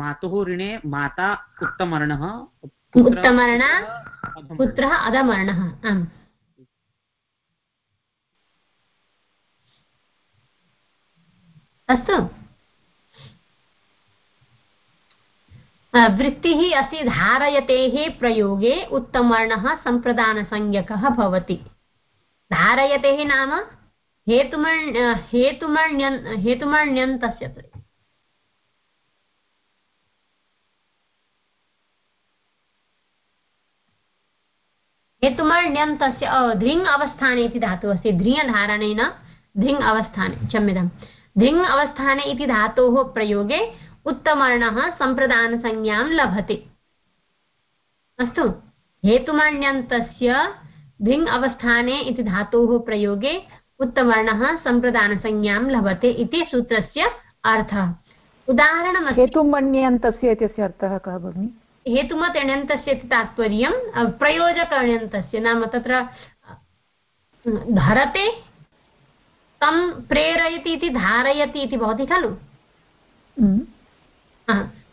मातुः ऋणे माता उत्तमर्णः उत्तमर्णा पुत्रः अधमर्णः। आम्। अस्तु। वृत्तिः अस्ति धारयतेः प्रयोगे उत्तमर्णः सम्प्रदानसंज्ञकः भवति। धारयतेः नाम हेतुमण् हेतुमण्यन् हेतुमण्यन्तस्य हेतुमण्यन्तस्य धृङ् अवस्थाने इति धातुः अस्ति ध्रियधारणेन धृङ् अवस्थाने क्षम्यतां धृङ् अवस्थाने इति धातोः प्रयोगे उत्तमर्णः सम्प्रदानसंज्ञां लभते। अस्तु हेतुमण्यन्तस्य धिङ् अवस्थाने इति धातोः प्रयोगे उत्तमर्णः सम्प्रदानसंज्ञां लभते इति सूत्रस्य अर्थः। उदाहरणम् हेतुमण्यन्तस्य इत्यस्य अर्थः कः, भगिनि? हेतुमत् अण्यन्तस्य इति तात्पर्यं प्रयोजक नाम तत्र धरते तं प्रेरयति इति धारयति इति भवति खलु।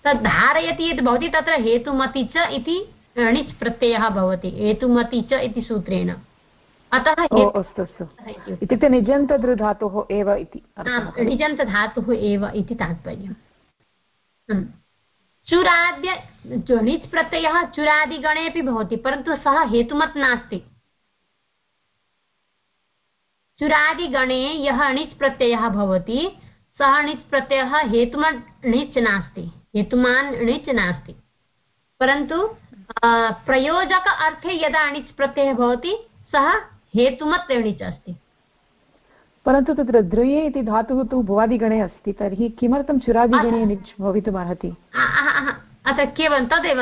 तद् धारयति इति भवति तत्र हेतुमति च इति णिच् प्रत्ययः भवति हेतुमति च इति सूत्रेण। अतः अस्तु अस्तु। इत्युक्ते निजन्तधृधातुः एव इति निजन्तधातुः एव इति तात्पर्यम्। चुराद्य णिच् प्रत्ययः चुरादिगणे अपि भवति, परन्तु सः हेतुमत् नास्ति। चुरादिगणे यः णिच् प्रत्ययः भवति, सः णिच् प्रत्ययः हेतुमत् णिच् नास्ति, हेतुमान् णिच् नास्ति। परन्तु प्रयोजक अर्थे यदा णिच् प्रत्ययः भवति, सः हेतुमत् णिच् अस्ति। परन्तु तत्र ध्रुये इति धातुः तु भुवादिगणे अस्ति तर्हि किमर्थं चुरादिगणे निच् भवितुम् अर्हति अत्र केवलं तदेव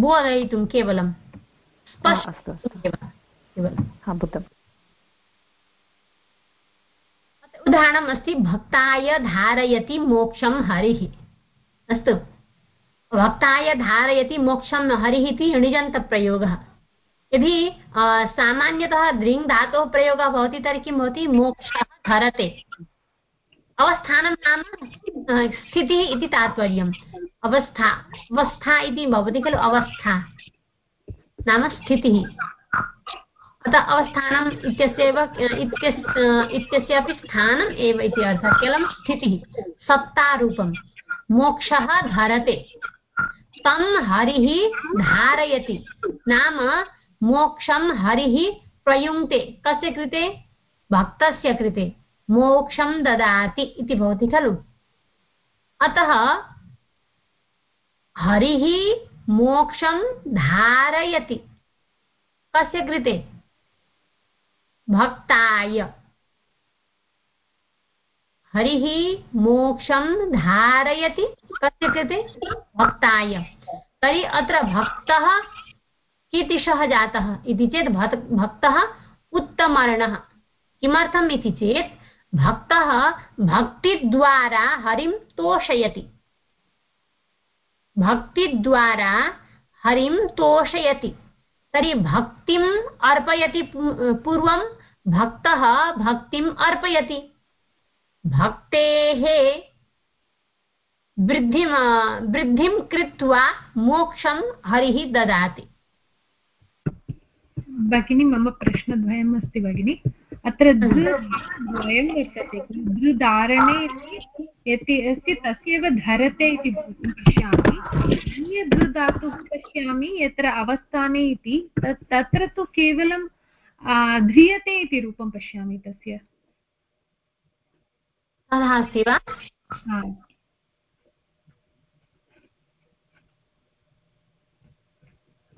बोधयितुं केवलं। अस्तु उदाहरणम् अस्ति भक्ताय धारयति मोक्षं हरिः। अस्तु। भक्ताय धारयति मोक्षं हरिः इति णिजन्तप्रयोगः यदि सामान्यतः दृङ् धातोः प्रयोगः भवति तर्हि किं भवति? मोक्षः धरते। अवस्थानं नाम स्थितिः इति तात्पर्यम्। अवस्था। अवस्था इति भवति खलु अवस्था। नाम स्थितिः। अतः अवस्थानम् इत्यस्यैव इत्यस्यापि स्थानम् एव इति अर्थः। केवलं स्थितिः। सत्तारूपं मोक्षः धरते। तं हरिः धारयति। नाम मोक्षं हरिः प्रयुङ्क्ते। कस्य कृते? भक्तस्य कृते। मोक्षं ददाति इति भवति खलु। अतः हरिः मोक्षं धारयति। कस्य कृते? भक्ताय। हरिः मोक्षं धारयति। कस्य कृते? भक्ताय। तर्हि अत्र भक्तः कीदृशः जातः इति चेत् भक्तः उत्तमर्णः। किमर्थम् इति चेत् भक्तः भक्तिद्वारा हरिं तोषयति। भक्तिद्वारा हरिं तोषयति। तर्हि भक्तिम् अर्पयति पूर्वं भक्तः भक्तिम् अर्पयति। भक्तेः वृद्धिं वृद्धिं कृत्वा मोक्षं हरिः ददाति। भगिनी मम प्रश्नद्वयम् अस्ति भगिनि। अत्र द्वयं वर्तते दृधारणे यत् अस्ति तस्यैव धरते इति पश्यामि। अन्यदृधातुः पश्यामि यत्र अवस्थाने इति तत्र तु केवलं ध्रियते इति रूपं पश्यामि तस्य। अस्ति वा?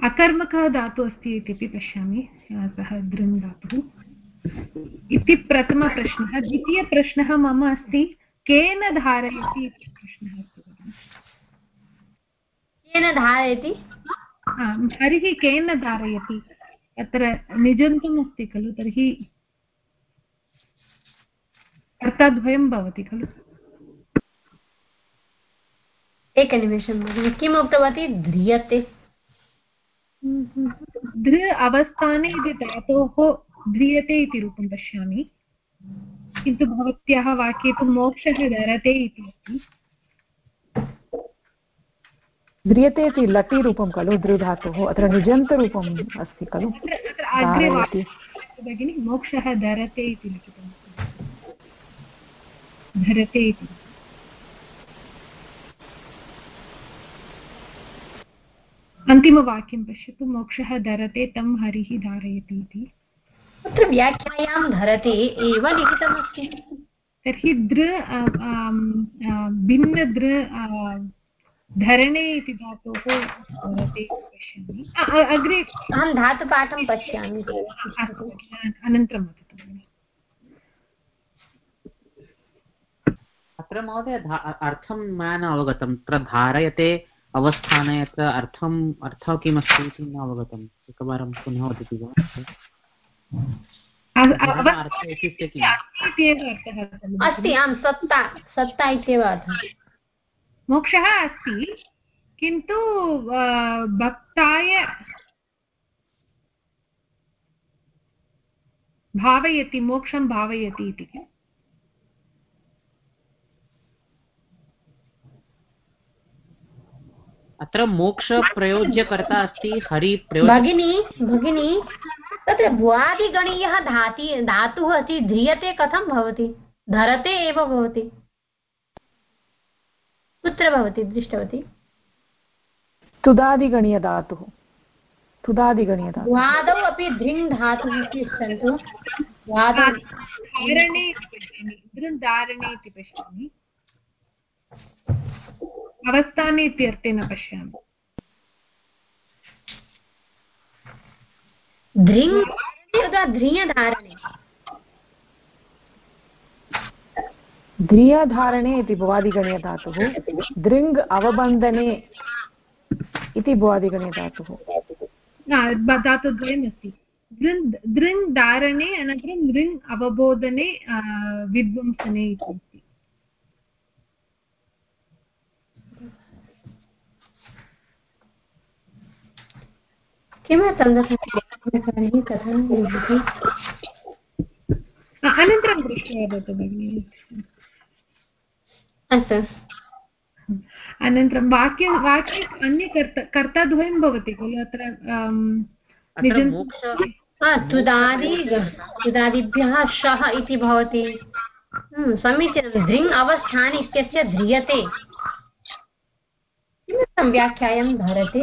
अकर्मकः धातुः अस्ति इत्यपि पश्यामि सः दृङ् धातुः। इति प्रथमप्रश्नः। द्वितीयप्रश्नः मम अस्ति केन धारयति इति प्रश्नः अस्ति। केन धारयति? हरिः केन धारयति? अत्र निजन्तम् अस्ति खलु तर्हि कर्ताद्वयं भवति खलु। एकनिमेषं भगिनि किम् उक्तवती? ध्रियते। दृ अवस्थाने इति धातोः ध्रियते इति रूपं पश्यामि। किन्तु भवत्याः वाक्ये तु मोक्षः धरते इति अस्ति। ध्रियते इति लटि रूपं खलु दृधातोः अत्र निजन्तरूपम् अस्ति खलु? भगिनि मोक्षः धरते इति लिखितं धरते इति। अन्तिमवाक्यं पश्यतु मोक्षः धरते तं हरिः धारयति इति। तत्र व्याख्यायां धरते एव लिखितमस्ति। तर्हि दृ भिन्नदृ धरणे इति धातोः धरते पश्यामि। अग्रे अहं धातुपाठं पश्यामि। अनन्तरं वदतु। अत्र महोदय अर्थं मया न अवगतं तत्र धारयते अवस्थाने अत्र अर्थम् अर्थः किमस्ति इति न अवगतम्। एकवारं पुनः वदति वा? अस्ति आं सत्ता सत्ता इत्येव अर्थः। मोक्षः अस्ति किन्तु भक्ताय भावयति मोक्षं भावयति इति अत्र मोक्षप्रयोज्यकर्ता अस्ति हरि भगिनी भगिनी तत्र भुवादिगणीयः धाति धातुः अस्ति ध्रियते कथं भवति? धरते एव भवति। कुत्र भवति? दृष्टवती। तुदादिगणीयधातुः। तुदादिगणीयधातुः। वादौ अपि धृङ् धातुः तिष्ठन्तु धारणे इति पश्यामि। अवस्थाने इत्यर्थे न पश्यामि। ध्रियधारणे। इति भुवादिगणीयधातुः। दृङ् अवबन्धने इति भुवादिगणीयधातुः। धातुद्वयमस्ति दृङ् दृङ् धारणे अनन्तरं दृङ् अवबोधने विध्वंसने इति। किमर्थं कथं अनन्तरं दृष्ट्वा वदतु भगिनि अस्तु अनन्तरं वाक्य वाक्ये अन्य कर्ता कर्ताद्वयं भवति खलु अत्र तुदादिभ्यः शः इति भवति। हम्म, समीचीनं। धृङ् अवस्थान इत्यस्य ध्रियते। किमर्थं व्याख्यायां धरते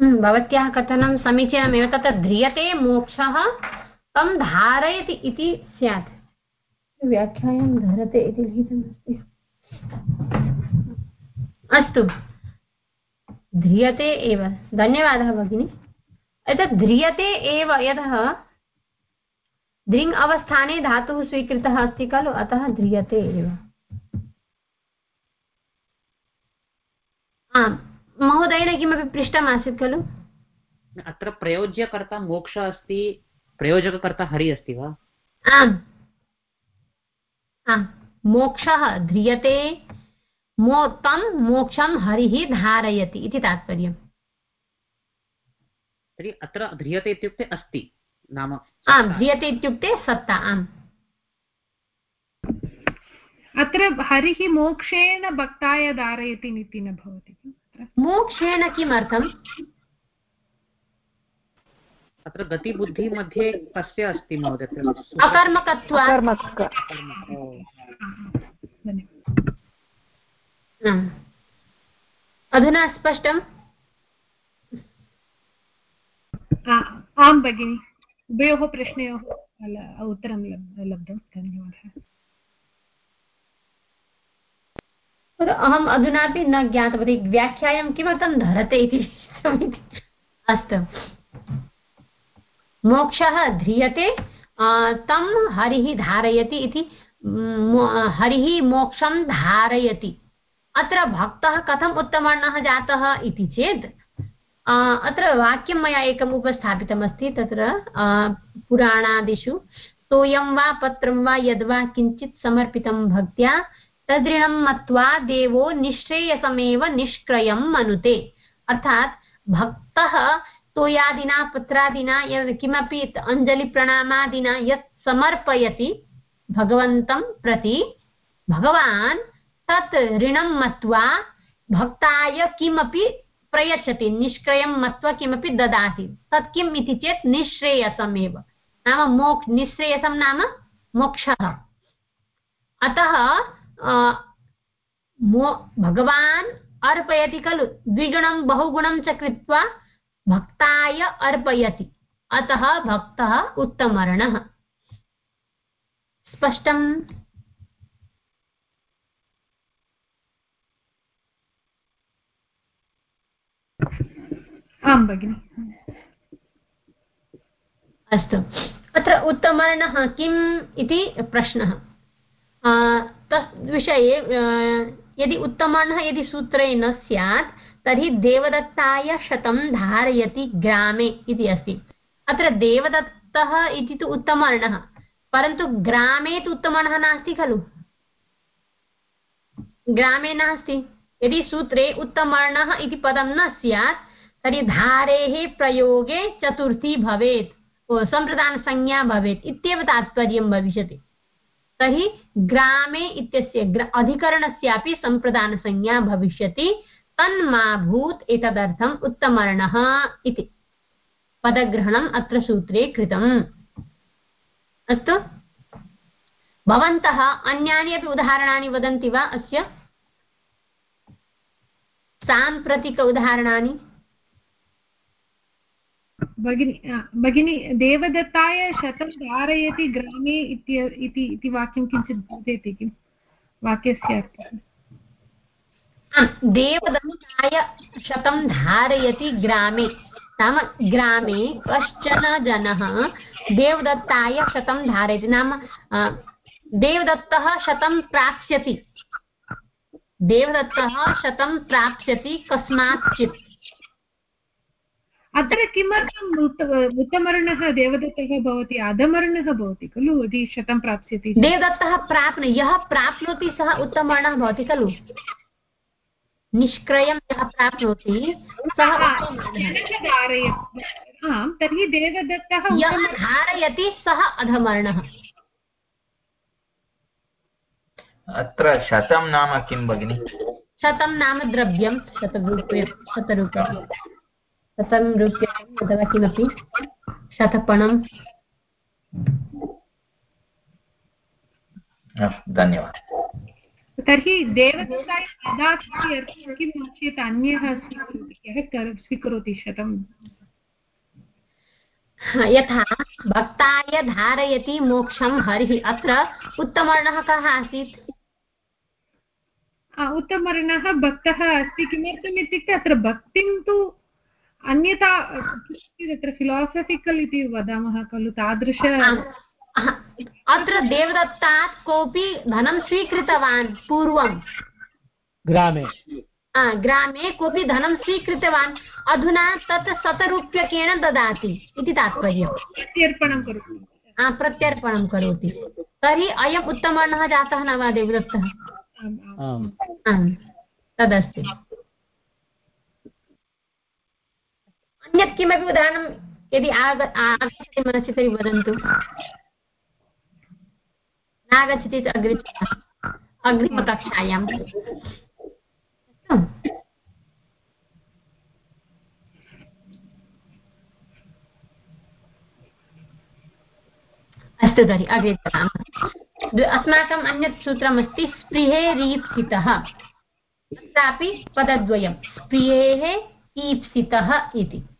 भवत्याः कथनं समीचीनमेव तत्र ध्रियते मोक्षः तं धारयति इति स्यात्। व्याख्यायां धरते इति लिखितमस्ति। अस्तु। ध्रियते एव। धन्यवादः भगिनि। एतत् ध्रियते एव यतः धृङ् अवस्थाने धातुः स्वीकृतः अस्ति खलु अतः ध्रियते एव। आम्। महोदयेन किमपि पृष्टमासीत् खलु? अत्र प्रयोज्यकर्ता मोक्ष अस्ति प्रयोजककर्ता हरि अस्ति वा? आम्। आम्। मोक्षः ध्रियते मो तं मोक्षं हरिः धारयति इति तात्पर्यम्। तर्हि अत्र ध्रियते इत्युक्ते अस्ति नाम आम् ध्रियते इत्युक्ते सत्ता आम्। अत्र हरिः मोक्षेण भक्ताय धारयति इति न भवति। मोक्षेण किमर्थम् अत्र गतिबुद्धिः मध्ये कस्य अस्ति महोदय? अकर्मकत्वात् अधुना स्पष्टम्? आं भगिनि उभयोः प्रश्नयोः उत्तरं लब्धं धन्यवादः। अहम् अधुनापि न ज्ञातवती। व्याख्यायां किमर्थं धरते इति अस्तु। मोक्षः ध्रियते तं हरिः धारयति इति हरिः मोक्षं धारयति। अत्र भक्तः कथम् उत्तमवर्णः जातः इति चेत् अत्र वाक्यं मया एकम् उपस्थापितमस्ति, तत्र पुराणादिषु, सोऽयं वा पत्रं वा यद्वा किञ्चित् समर्पितं भक्त्या तदृणं मत्वा देवो निःश्रेयसमेव निष्क्रयं मनुते। अर्थात् भक्तः तोयादिना, पत्रादिना किमपि अञ्जलिप्रणामादिना यत् समर्पयति, भगवन्तं प्रति भगवान् तत् ऋणं मत्वा भक्ताय किमपि प्रयच्छति, निष्क्रयं मत्वा किमपि ददाति। तत् किम् इति चेत् निःश्रेयसमेव। नाम मोक्, निःश्रेयसं नाम मोक्षः। अतः भगवान् अर्पयति खलु? द्विगुणं बहुगुणं च कृत्वा भक्ताय अर्पयति। अतः भक्तः उत्तमर्णः। स्पष्टम्? आं भगिनि। अस्तु। अत्र उत्तमर्णः किम् इति प्रश्नः। तस् विषये यदि उत्तमर्णः यदि सूत्रे न स्यात्, तर्हि देवदत्ताय शतं धारयति ग्रामे इति अस्ति। अत्र देवदत्तः इति तु उत्तमर्णः परन्तु ग्रामे तु उत्तमर्णः नास्ति खलु। ग्रामे नास्ति। यदि सूत्रे उत्तमर्णः इति पदं न स्यात्, तर्हि धारेः प्रयोगे चतुर्थी भवेत् सम्प्रदानसंज्ञा भवेत्, इत्येव तात्पर्यं भविष्यति। तर्हि ग्रामे इत्यस्य अधिकरणस्यापि सम्प्रदानसंज्ञा भविष्यति। तन्मा भूत् एतदर्थम् उत्तमर्णः इति। पदग्रहणम् अत्र सूत्रे कृतम्। अस्तु। भवन्तः अन्यानि अपि उदाहरणानि वदन्ति वा अस्य? साम्प्रतिक उदाहरणानि? भगिनि भगिनि, देवदत्ताय शतं धारयति ग्रामे इति वाक्यं किञ्चित् बोधयति किं? वाक्यस्य देवदत्ताय शतं धारयति ग्रामे। नाम ग्रामे कश्चन जनः देवदत्ताय शतं धारयति। नाम देवदत्तः शतं प्राप्स्यति। देवदत्तः शतं प्राप्स्यति कस्माच्चित्। अत्र किमर्थम् उत्तमर्णः देवदत्तः भवति अधमर्णः भवति? खलु यदि शतं प्राप्स्यति। देवदत्तः प्राप्न यः प्राप्नोति सः उत्तमर्णः भवति खलु। निष्क्रयं यः प्राप्नोति सः आम् तर्हि देवदत्तः यः धारयति सः अधमर्णः। अत्र शतं नाम किं भगिनि? शतं नाम द्रव्यं शतरूप्य शतरूप्यकं शतं रूप्यकम् अथवा किमपि शतपणं धन्यवादः। तर्हि देवदत्ताय ददाति अर्थः किं नो चेत् अन्यः स्वीकरोति यः स्वीकरोति शतं यथा भक्ताय धारयति मोक्षं हरिः। अत्र उत्तमवर्णः कः आसीत्? उत्तमवर्णः भक्तः अस्ति किमर्थम् इत्युक्ते अत्र भक्तिं तु अन्यथा तत्र फिलासफिकल् इति वदामः खलु तादृश अत्र देवदत्तात् कोऽपि धनं स्वीकृतवान् पूर्वं? ग्रामे। ग्रामे कोऽपि धनं स्वीकृतवान् अधुना तत् शतरूप्यकेण ददाति इति तात्पर्यं प्रत्यर्पणं करोति। प्रत्यर्पणं करोति। तर्हि अयम् उत्तमवर्णः जातः न वा देवदत्तः? तदस्ति। अन्यत् किमपि उदाहरणं यदि आग आगच्छति मनसि तर्हि वदन्तु। नागच्छति अग्रे अग्रिमकक्षायाम् अस्तु तर्हि, अग्रे चलामः अस्माकम् अन्यत् सूत्रमस्ति, स्पृहे रीप्सितः। तत्रापि पदद्वयं स्प्रियेः ईप्सितः इति।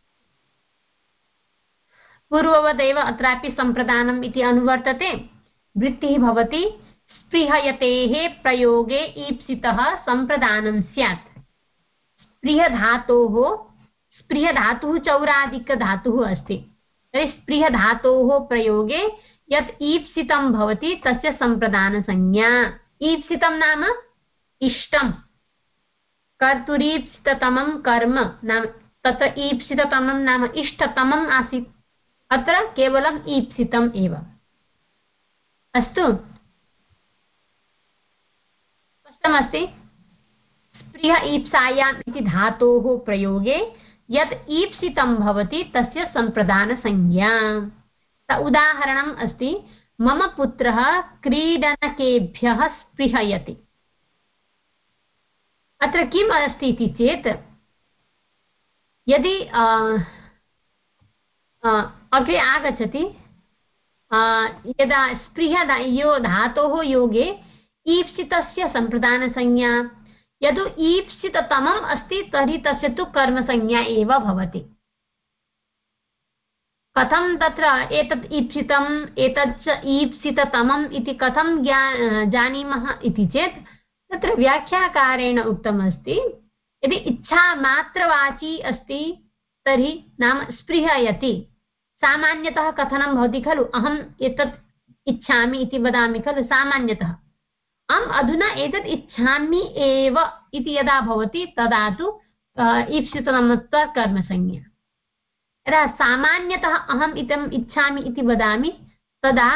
पूर्ववदेव अत्रापि सम्प्रदानम् इति अनुवर्तते। वृत्तिः भवति, स्पृहयतेः प्रयोगे ईप्सितः सम्प्रदानं स्यात्। स्पृहधातोः, स्पृहधातुः चौरादिकधातुः अस्ति। तर्हि स्पृहधातोः प्रयोगे यत् ईप्सितं भवति, तस्य सम्प्रदानसंज्ञा। ईप्सितं नाम इष्टं कर्तुरीप्सिततमं कर्म नाम, तत्र ईप्सिततमं नाम इष्टतमम् आसीत्। अत्र केवलम् ईप्सितम् एव। अस्तु। स्पष्टमस्ति? स्पृह ईप्सायाम् इति धातोः प्रयोगे यत् ईप्सितं भवति तस्य सम्प्रदानसंज्ञा। उदाहरणम् अस्ति, मम पुत्रः क्रीडनकेभ्यः स्पृहयति। अत्र किम् अस्ति इति चेत्, यदि अग्रे आगच्छति। यदा स्पृह यो धातोः योगे ईप्सितस्य सम्प्रदानसंज्ञा। यदि ईप्सिततमम् अस्ति, तर्हि तस्य तु कर्मसंज्ञा एव भवति। कथं तत्र एतत् ईप्सितम् एतत् च ईप्सिततमम् इति कथं ज्ञा जानीमः इति चेत्, तत्र व्याख्याकारेण उक्तमस्ति। यदि इच्छा मात्रवाची अस्ति, तर्हि नाम स्पृहयति। सामान्यतः कथनं भवति खलु? अहम् एतत् इच्छामि इति वदामि खलु सामान्यतः। अहम् अधुना एतत् इच्छामि एव इति यदा भवति तदा तु ईप्सितमत्वा कर्मसंज्ञा। यदा सामान्यतः अहम् इदम् इच्छामि इति वदामि, तदा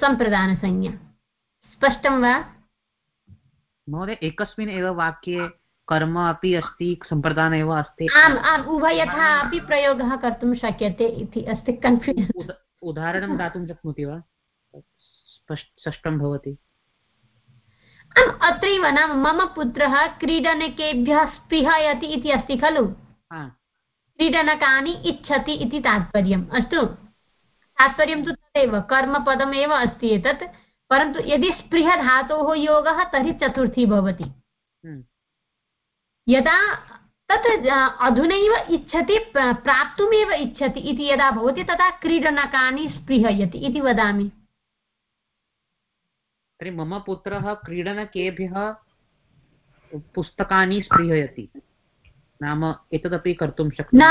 सम्प्रदानसंज्ञा। स्पष्टं वा? महोदय, एकस्मिन् एव वाक्ये कर्म अपि अस्ति सम्प्रदान एव अस्ति। आम् आम् उभयथा अपि प्रयोगः कर्तुं शक्यते इति अस्ति कन्फ्यूजन् उदाहरणं दातुं शक्नोति वा? स्पष्टं भवति। आम् अत्रैव नाम मम पुत्रः क्रीडनकेभ्यः स्पृहयति इति अस्ति खलु? क्रीडनकानि इच्छति इति तात्पर्यम् अस्तु? तात्पर्यं तु तदेव कर्मपदमेव अस्ति एतत् परन्तु यदि स्पृह धातोः योगः तर्हि चतुर्थी भवति। हम्म। यदा तत् अधुनैव इच्छति प्राप्तुमेव इच्छति इति यदा भवति तदा क्रीडनकानि स्पृहयति इति वदामि। तर्हि मम पुत्रः क्रीडनकेभ्यः पुस्तकानि स्पृहयति। नाम एतदपि कर्तुं शक्नोति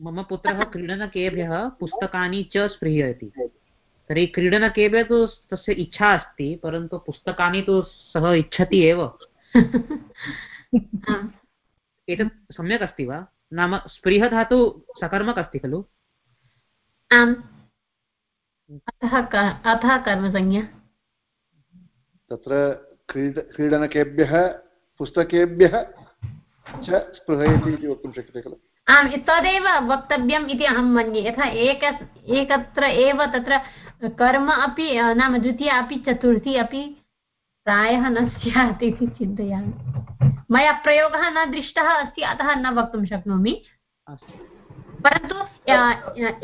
मम पुत्रः क्रीडनकेभ्यः पुस्तकानि च स्पृहयति। तर्हि क्रीडनकेभ्यः तु तस्य इच्छा अस्ति परन्तु पुस्तकानि तु सः इच्छति एव। एतत् सम्यक् अस्ति वा? नाम स्पृह धातु सकर्मक अस्ति खलु? आम्। अतः अतः कर्मसंज्ञा। तत्र क्रीड क्रीडनकेभ्यः पुस्तकेभ्यः च स्पृहयति इति वक्तुं शक्यते खलु। आम् तदेव वक्तव्यम् इति अहं मन्ये। यथा एक एकत्र एव तत्र कर्म अपि नाम द्वितीया अपि चतुर्थी अपि प्रायः न स्यात् इति चिन्तयामि। मया प्रयोगः न दृष्टः अस्ति अतः न वक्तुं शक्नोमि। परन्तु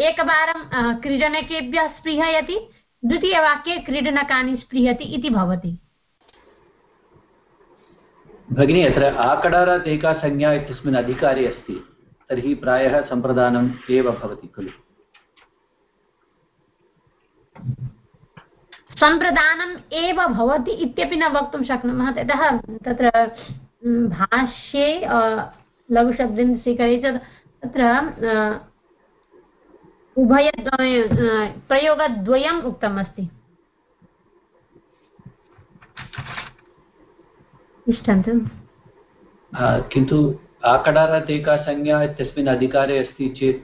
एकवारं क्रीडनकेभ्यः स्पृहयति द्वितीयवाक्ये क्रीडनकानि स्पृहति इति भवति। भगिनी अत्र आकडारात् एका संज्ञा इत्यस्मिन् अधिकारे अस्ति। तर्हि प्रायः सम्प्रदानम् एव भवति खलु? सम्प्रदानम् एव भवति इत्यपि न वक्तुं शक्नुमः। यतः तत्र भाष्ये लघुशब्देन स्वीकरे च तत्र उभय प्रयोगद्वयम् उक्तमस्ति। तिष्ठन्तु किन्तु आकडारात् एका संज्ञा इत्यस्मिन् अधिकारे अस्ति चेत्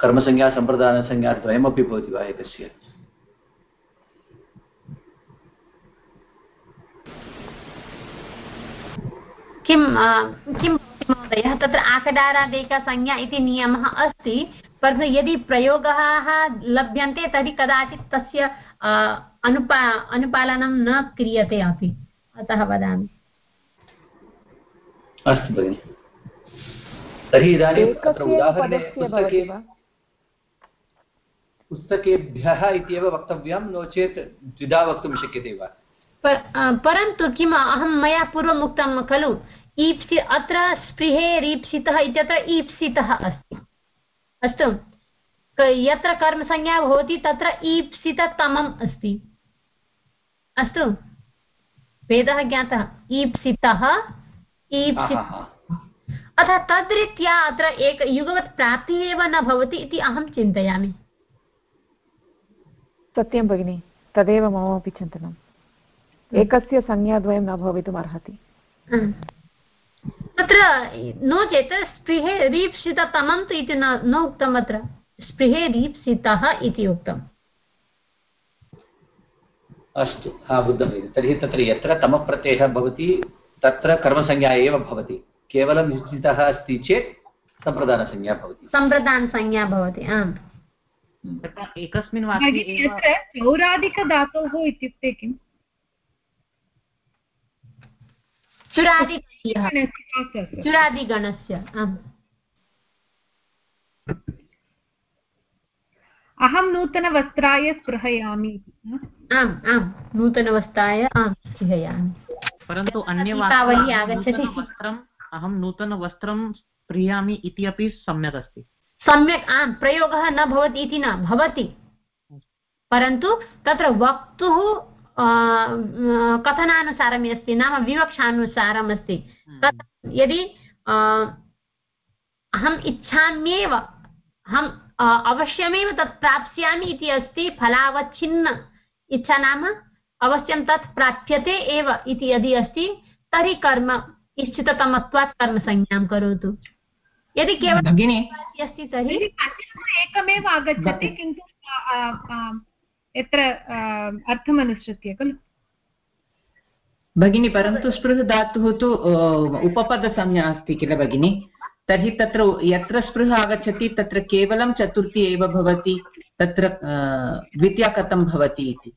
कर्मसंज्ञा, सम्प्रदानसंज्ञा द्वयमपि भवति वा एकस्य? किं किं महोदयः? तत्र आकडारादेकसंज्ञा इति नियमः अस्ति, परन्तु यदि प्रयोगः लभ्यन्ते तर्हि कदाचित् तस्य अनुपा, अनुपालनं न क्रियते अपि। अतः वदामि। अस्तु भगिनि। तर्हि इदानीं तत्र उदाहरणे पुस्तके पुस्तकेभ्यः इत्येव वक्तव्यं नो चेत् द्विधा वक्तुं शक्यते वा? पर, परन्तु किम् अहं मया पूर्वम् उक्तं खलु? ईप्सि अत्र स्पृहे रीप्सितः इत्यत्र ईप्सितः अस्ति। अस्तु। यत्र कर्मसंज्ञा भवति तत्र ईप्सिततमम् अस्ति। अस्तु। भेदः ज्ञातः ईप्सितः। अतः तद्रीत्या अत्र एक युगवत् प्राप्तिः एव न भवति इति अहं चिन्तयामि। सत्यं भगिनि तदेव ममपि चिन्तनम् एकस्य संज्ञाद्वयं न भवितुम् अर्हति। तत्र नो चेत् स्पृहे रीप्सिततमं तु इति न उक्तम् अत्र। स्पृहे रीप्सितः इति उक्तम्। अस्तु। हा बुद्धं। तर्हि तत्र यत्र तमप्रत्ययः भवति तत्र कर्मसंज्ञा एव भवति। केवलं निश्चितः अस्ति चेत् सम्प्रदानसंज्ञा भवति। सम्प्रदानसंज्ञा भवति आम्। एकस्मिन् वाक्ये चौरादिकधातोः इत्युक्ते किम्? चुरादिगणस्य आम्। अहं नूतनवस्त्राय स्पृहयामि आम् आम् नूतनवस्त्राय आं स्पृहयामि। परन्तु अन्यवाक्ये वस्त्रम् अहं नूतनवस्त्रं स्पृहामि इति अपि सम्यक् अस्ति सम्यक् आम् प्रयोगः न भवति इति न भवति। परन्तु तत्र वक्तुः कथनानुसारम् अस्ति नाम विवक्षानुसारम् अस्ति तत् यदि अहम् इच्छाम्येव अहम् अवश्यमेव तत् प्राप्स्यामि इति अस्ति फलावच्छिन्न। इच्छा नाम अवश्यं तत् प्राप्यते एव इति यदि अस्ति तर्हि कर्म इष्टिततमत्वात् कर्मसंज्ञां करोतु। यदि केवलं अस्ति तर्हि एकमेव आगच्छति किन्तु यत्र अर्थमनुसृत्य खलु? भगिनी परन्तु स्पृह धातुः तु उपपदसंज्ञा अस्ति किल भगिनि? तर्हि तत्र यत्र स्पृह आगच्छति, तत्र केवलं चतुर्थी एव भवति, तत्र द्वितीया कथं भवति इति।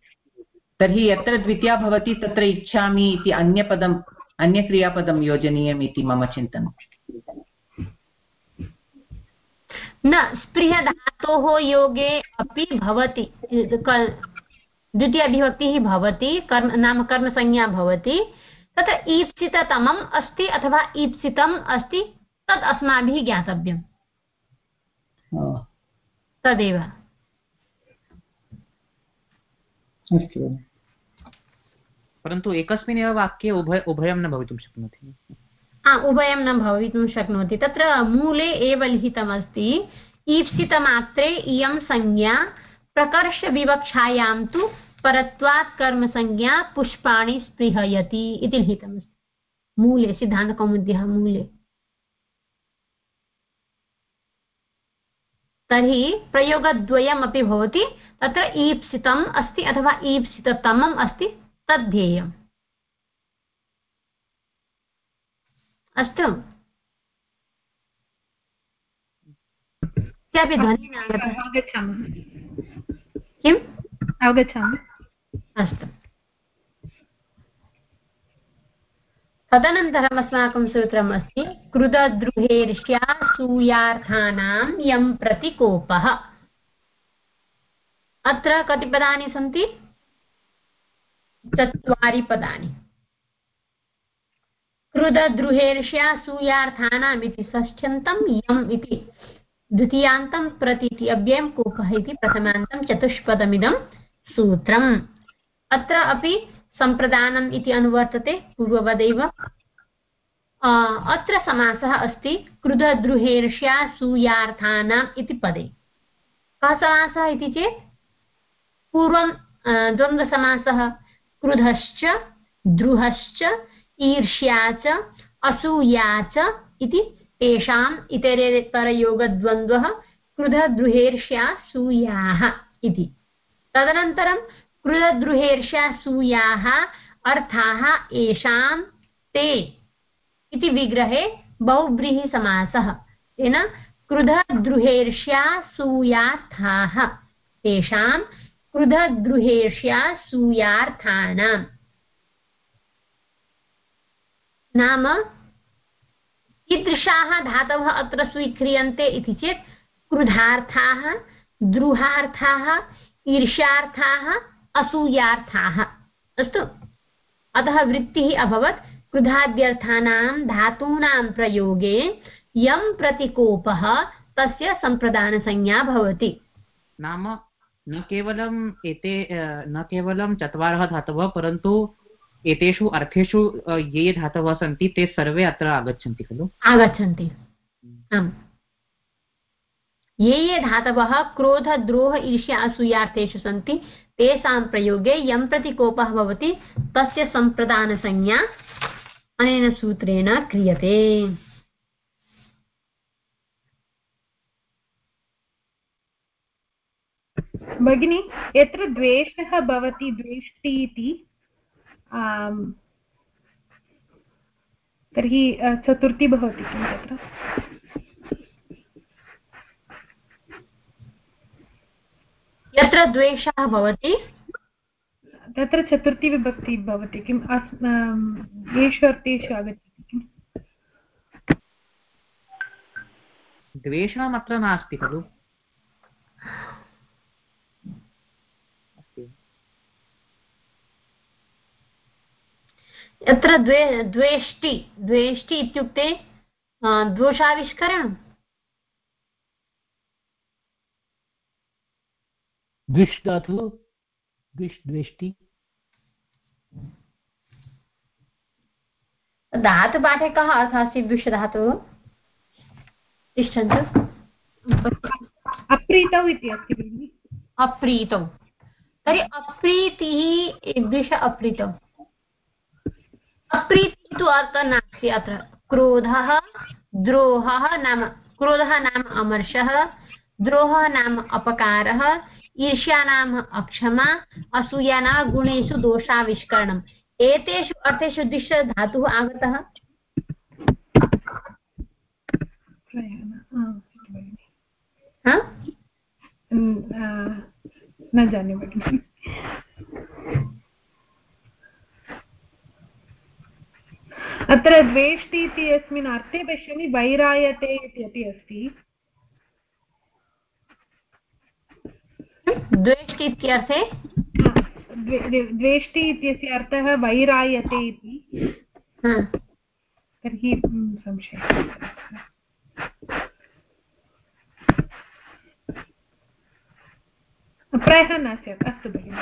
तर्हि यत्र द्वितीया भवति, तत्र इच्छामि इति अन्यपदम् अन्यक्रियापदं योजनीयम् इति मम चिन्तनम्। न, स्पृहधातोः योगे अपि भवति द्वितीयविभक्तिः भवति, कर्म, नाम कर्मसंज्ञा भवति, तत्र ईप्सिततमम् अस्ति अथवा ईप्सितम् अस्ति तद् अस्माभिः ज्ञातव्यम्। तदेव। अस्तु। परन्तु एकस्मिन् एव वाक्ये उभय उभयं न भवितुं शक्नोति। उभयं न भवितुं शक्नोति। तत्र मूले एव लिखितमस्ति ईप्सितमात्रे इयं संज्ञा प्रकर्षविवक्षायां तु परत्वात् कर्मसंज्ञा पुष्पाणि स्पृहयति इति लिखितमस्ति। मूले सिद्धान्तकौमुद्याः मूले। तर्हि प्रयोगद्वयमपि भवति तत्र ईप्सितम् अस्ति अथवा ईप्सिततमम् अस्ति तद्धेयम् अस्तु। केपि ध्वनिः किम्? अवगच्छामि अस्तु तदनन्तरम् अस्माकं सूत्रम् अस्ति कृदद्रुहेर्ष्या सूयार्थानां यं प्रतिकोपः। अत्र कति पदानि सन्ति? चत्वारि पदानि। कृदद्रुहेर्ष्या सूयार्थानाम् इति षष्ठ्यन्तं यम् इति। द्वितीयान्तं प्रति इति अव्ययं कोपः इति प्रथमान्तं चतुष्पदमिदं सूत्रम्। अत्र अपि सम्प्रदानम् इति अनुवर्तते, पूर्ववदेव। अत्र समासः अस्ति कृदद्रुहेर्ष्या सूयार्थानाम् इति पदे। कः समासः इति चेत्? पूर्वं द्वन्द्वसमासः क्रुधश्च, द्रुहश्च, ईर्ष्या च, असूया च इति तेषाम् इतरेतरयोगद्वन्द्वः क्रुधद्रुहेर्ष्या सूयाः इति। तदनन्तरं क्रुधद्रुहेर्ष्या सूयाः अर्थाः येषां ते इति विग्रहे बहुव्रीहिसमासः। तेन क्रुधद्रुहेर्ष्या सूयार्थाः तेषां क्रुधद्रुहेर्ष्या सूयार्थानाम् नाम कीदृशाः धातवः अत्र स्वीक्रियन्ते इति चेत् क्रुधार्थाः द्रुहार्थाः, ईर्ष्यार्थाः असूयार्थाः। अस्तु। अतः वृत्तिः अभवत्। क्रुधाद्यर्थानां धातूनां प्रयोगे यं प्रतिकोपः तस्य सम्प्रदानसंज्ञा भवति। नाम न केवलम् एते न केवलं चत्वारः धातवः परन्तु एतेषु अर्थेषु ये ये धातवः सन्ति ते सर्वे अत्र आगच्छन्ति खलु? आगच्छन्ति। आम्। ये ये धातवः क्रोधद्रोह ईर्ष्या असूयार्थेषु सन्ति तेषां प्रयोगे यं प्रति कोपः भवति, तस्य सम्प्रदानसंज्ञा अनेन सूत्रेण क्रियते। भगिनि, यत्र द्वेषः भवति, द्वेष्टि इति तर्हि चतुर्थी भवति किं तत्र? यत्र द्वेषः भवति? तत्र चतुर्थी विभक्ति भवति किम् येषु अर्थेषु आगच्छति किम्? द्वेषमत्र नास्ति खलु। यत्र द्वे द्वेष्टि द्वेष्टि इत्युक्ते दोषाविष्करणम्? द्विष् धातु द्विष् द्वेष्टि धातुपाठे कः अर्थः अस्ति द्विषधातुः तिष्ठन्तु। अप्रीतौ इति अस्ति भगिनि। अप्रीतौ। तर्हि अप्रीतिः द्विष अप्रीतौ। अप्रीतिः तु अर्थः नास्ति अत्र। क्रोधः द्रोहः नाम क्रोधः नाम अमर्षः द्रोहः नाम अपकारः ईर्ष्या नाम अक्षमा असूया नाम गुणेषु दोषाविष्करणम्। एतेषु अर्थेषु दिश धातुः आगतः? न जाने भगिनि। अत्र द्वेष्टि इति अस्मिन् अर्थे पश्यामि वैरायते इति अपि अस्ति। द्वेष्टि इत्यर्थे? द्वेष्टि इत्यस्य अर्थः वैरायते इति। तर्हि संशयः प्रायः न स्यात् अस्तु भगिनि।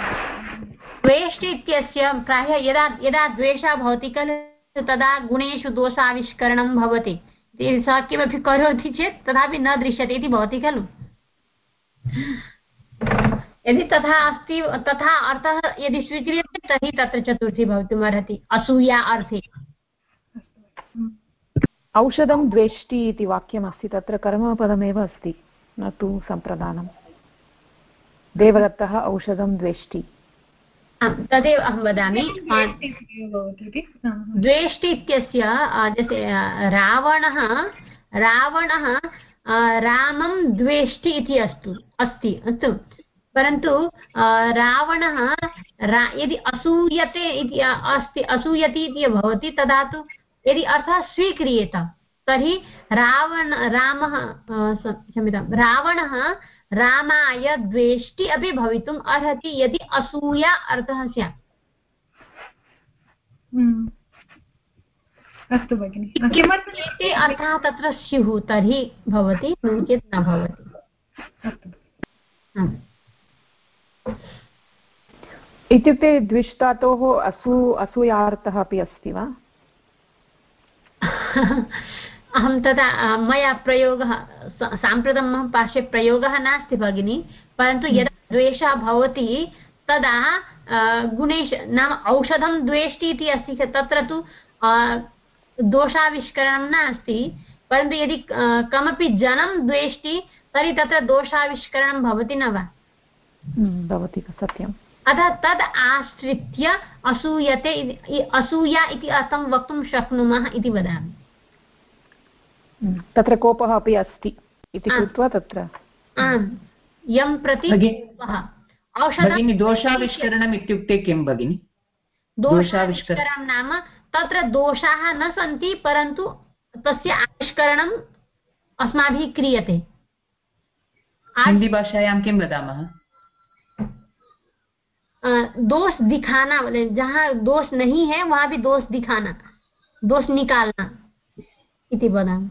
द्वेष्टि इत्यस्य प्रायः यदा यदा द्वेषः भवति खलु तदा गुणेषु दोषाविष्करणं भवति। सः किमपि करोति चेत् तथापि न दृश्यते इति भवति खलु। यदि तथा अस्ति तथा अर्थः यदि स्वीक्रियते तर्हि तत्र चतुर्थी भवितुमर्हति असूया अर्थे। औषधं द्वेष्टि इति वाक्यमस्ति तत्र कर्मपदमेव अस्ति न तु सम्प्रदानं। देवदत्तः औषधं द्वेष्टि। तदेव अहं वदामि। द्वेष्टि इत्यस्य रावणः रावणः रामं द्वेष्टि इति अस्तु अस्ति अस्तु। परन्तु रावणः रा यदि असूयते इति अस्ति असूयति इति भवति तदा तु यदि अर्थः स्वीक्रियेत तर्हि रावण रामः क्षम्यतां रावणः रामाय द्वेष्टि अपि भवितुम् अर्हति यदि असूया अर्थः स्यात्। हम्म। अस्तु भगिनि। किमर्थम् अर्थः तत्र स्युः तर्हि भवति नो चेत् न भवति। इत्युक्ते द्विष्टातोः असू असूयार्थः अपि अस्ति वा अहं तदा मया प्रयोगः साम्प्रतं मम पार्श्वे प्रयोगः नास्ति भगिनि परन्तु हम्म। यदा द्वेषः भवति तदा गुणेश नाम औषधं द्वेष्टि इति अस्ति तत्र तु दोषाविष्करणं नास्ति परन्तु यदि कमपि जनं द्वेष्टि तर्हि तत्र दोषाविष्करणं भवति न वा भवति सत्यम्। अतः तद् आश्रित्य असूयते असूया इति अर्थं वक्तुं शक्नुमः इति वदामि। तत्र कोपः अपि अस्ति इति कृत्वा तत्र आम्। यं प्रति भगिनि दोषाविष्करणम् इत्युक्ते किं भगिनि? दोषाविष्करणं नाम तत्र दोषाः न सन्ति परन्तु तस्य आविष्करणम् अस्माभिः क्रियते। हिन्दीभाषायां किं वदामः? दोष दिखाना जहाँ दोष नहीं है वहाँ भी दोष दिखाना दोष निकालना इति वदामि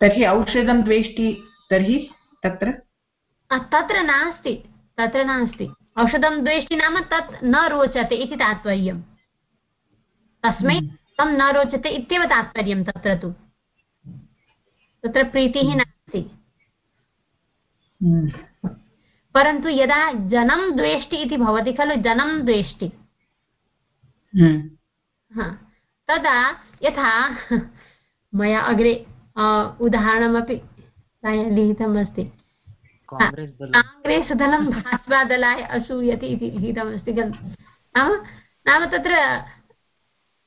तर्हि औषधं द्वेष्टि तर्हि तत्र तत्र नास्ति तत्र नास्ति औषधं द्वेष्टि नाम तत् न रोचते इति तात्पर्यम् तस्मै हम्म। तं न रोचते इत्येव तात्पर्यं तत्र तु तत्र प्रीतिः हम्म। नास्ति हम्म। परन्तु यदा जनं द्वेष्टि इति भवति खलु जनं द्वेष्टि। तदा यथा मया अग्रे उदाहरणमपि लिखितमस्ति। काङ्ग्रेस् दलं भाजपादलाय असूयति इति लिखितमस्ति खलु। नाम नाम तत्र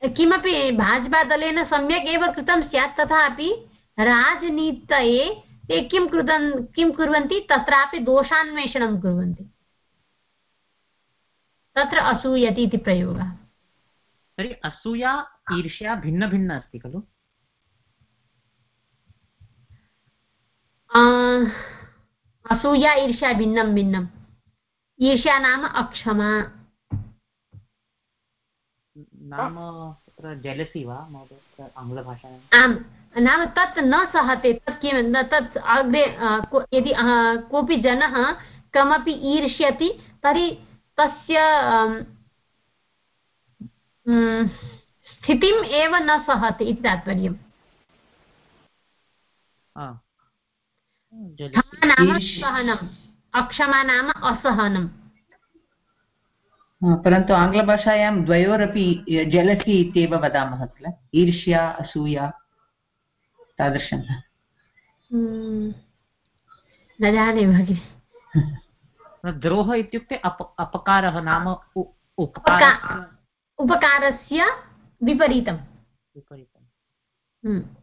किमपि भाजपादलेन सम्यक् एव कृतं स्यात् तथापि राजनीतये ते किं कृतन् किं कुर्वन्ति? तत्रापि दोषान्वेषणं कुर्वन्ति। तत्र असूयति इति प्रयोगः। तर्हि असूया ईर्ष्या भिन्नभिन्न अस्ति खलु? असूया ईर्ष्या भिन्नं भिन्नम् ईर्ष्या नाम अक्षमा। नाम तत्र जेलसि वा? आङ्ग्लभाषायाम् आम्। नाम तत् न सहते तत् किं तत् अग्रे यदि कोऽपि जनः कमपि ईर्ष्यति तर्हि तस्य स्थितिम् एव न सहते इति तात्पर्यम्। नाम सहनम् अक्षमा नाम असहनम् परन्तु आङ्ग्लभाषायां द्वयोरपि जलसि इत्येव वदामः किल? ईर्ष्या असूया। तादृशं। हम्म। न जाने भगिनि। द्रोह इत्युक्ते अप अपकारः नाम उपकारस्य विपरीतं विपरीतम्। हम्म।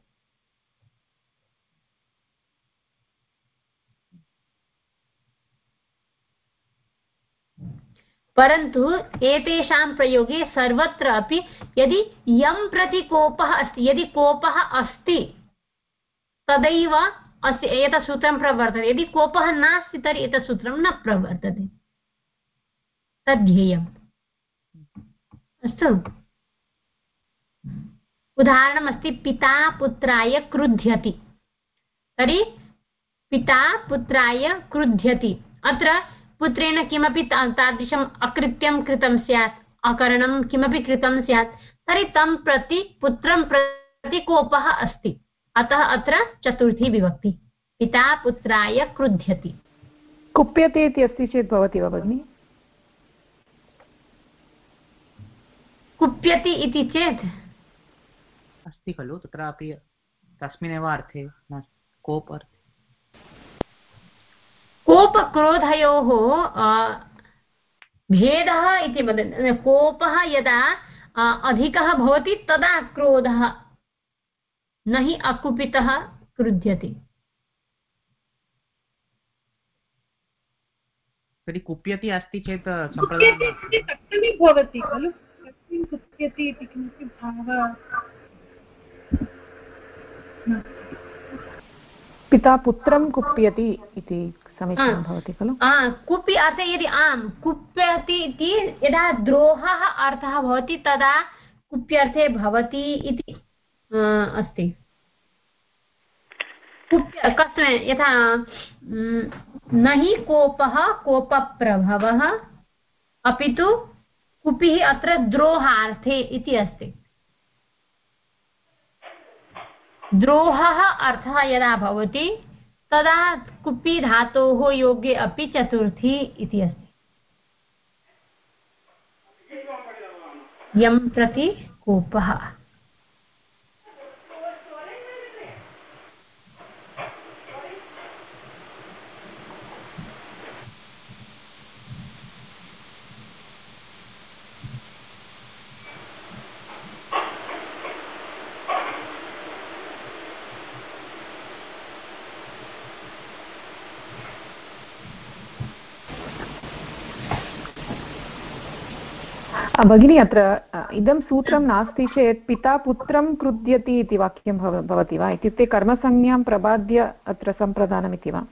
परन्तु एतेषां प्रयोगे सर्वत्र अपि यदि यं प्रति कोपः अस्ति यदि कोपः अस्ति तदैव अस्य एतत् सूत्रं प्रवर्तते। यदि कोपः नास्ति, तर्हि एतत् सूत्रं न प्रवर्तते। तद्ध्येयम् अस्तु। उदाहरणमस्ति, पिता पुत्राय क्रुध्यति। तर्हि पिता पुत्राय क्रुध्यति। अत्र पुत्रेण किमपि तादृशम् अकृत्यं कृतं स्यात्, अकरणं किमपि कृतं स्यात्, तर्हि तं प्रति, पुत्रं प्रति कोपः अस्ति। अतः अत्र चतुर्थी विभक्ति। पिता पुत्राय क्रुध्यति। कुप्यते इति अस्ति चेत् भवति वा भगिनि? कुप्यति इति चेत्? अस्ति खलु तत्रापि तस्मिन्नेव अर्थे कोप अर्थे। कोपक्रोधयोः भेदः इति वदन्ति कोपः यदा अधिकः भवति तदा क्रोधः न हि अकुपितः क्रुध्यति। तर्हि कुप्यति अस्ति चेत् भवति खलु? कुप्यति इति किमपि भावः। पिता पुत्रं कुप्यति इति समीचीनं भवति खलु? कुपि अर्थे यदि आम् कुप्यति इति यदा द्रोहः अर्थः भवति तदा कुप्यर्थे भवति इति अस्ति। कस्मिन् यथा न हि कोपः कोपप्रभवः अपि तु कुपिः अत्र द्रोहार्थे इति अस्ति। द्रोहः अर्थः यदा भवति तदा कुपि धातोः योगे अपि चतुर्थी इति अस्ति। यं प्रति कोपः। भगिनी अत्र इदं सूत्रं नास्ति चेत् पिता पुत्रं क्रुध्यति इति वाक्यं भवति वा? इत्युक्ते कर्मसंज्ञां प्रबाद्य अत्र सम्प्रदानमिति वा?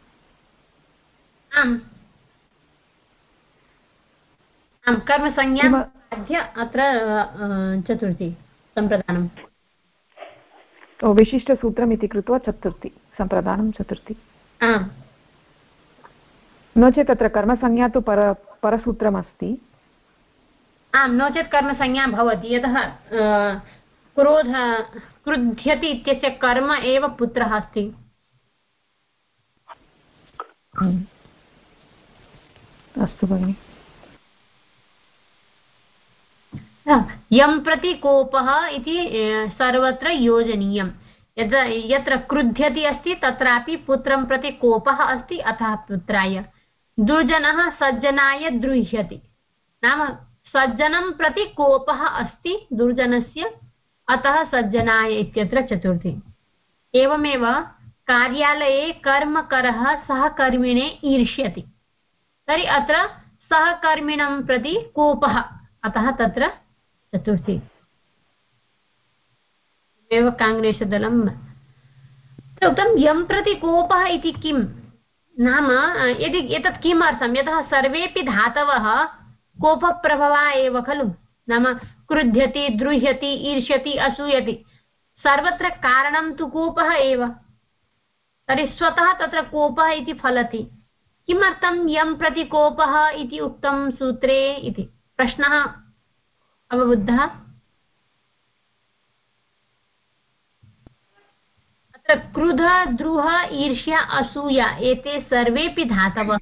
कर्मसंज्ञा अत्र चतुर्थी सम्प्रदानम् ओ विशिष्टसूत्रम् इति कृत्वा चतुर्थी सम्प्रदानं चतुर्थी। आम्। नो चेत् तत्र कर्मसंज्ञा तु पर परसूत्रमस्ति। आम् नो चेत् कर्मसंज्ञा भवति। यतः क्रोध क्रुध्यति इत्यस्य कर्म एव पुत्रः अस्ति। अस्तु भगिनि। यं प्रति कोपः इति सर्वत्र योजनीयं यद् यत्र क्रुध्यति अस्ति तत्रापि पुत्रं प्रति कोपः अस्ति अतः पुत्राय। दुर्जनः सज्जनाय द्रुह्यति नाम सज्जनं प्रति कोपः अस्ति दुर्जनस्य, अतः सज्जनाय इत्यत्र चतुर्थी। एवमेव कार्यालये कर्मकरः सहकर्मिणे ईर्ष्यति। तर्हि अत्र सहकर्मिणं प्रति कोपः, अतः तत्र चतुर्थी। एव काङ्ग्रेसदलं। उक्तं यं प्रति कोपः इति किं? नाम, यदि एतत् किमर्थं? यतः सर्वेपि धातवः कोपप्रभवा एव खलु। नाम क्रुध्यति, द्रुह्यति, ईर्ष्यति, असूयति। सर्वत्र कारणं तु कोपः एव। तर्हि स्वतः तत्र कोपः इति फलति। किमर्थं यं प्रति कोपः इति उक्तं सूत्रे इति? प्रश्नः अवबुद्धः। अत्र क्रुध, द्रुह, ईर्ष्या, असूया, एते सर्वेपि धातवः।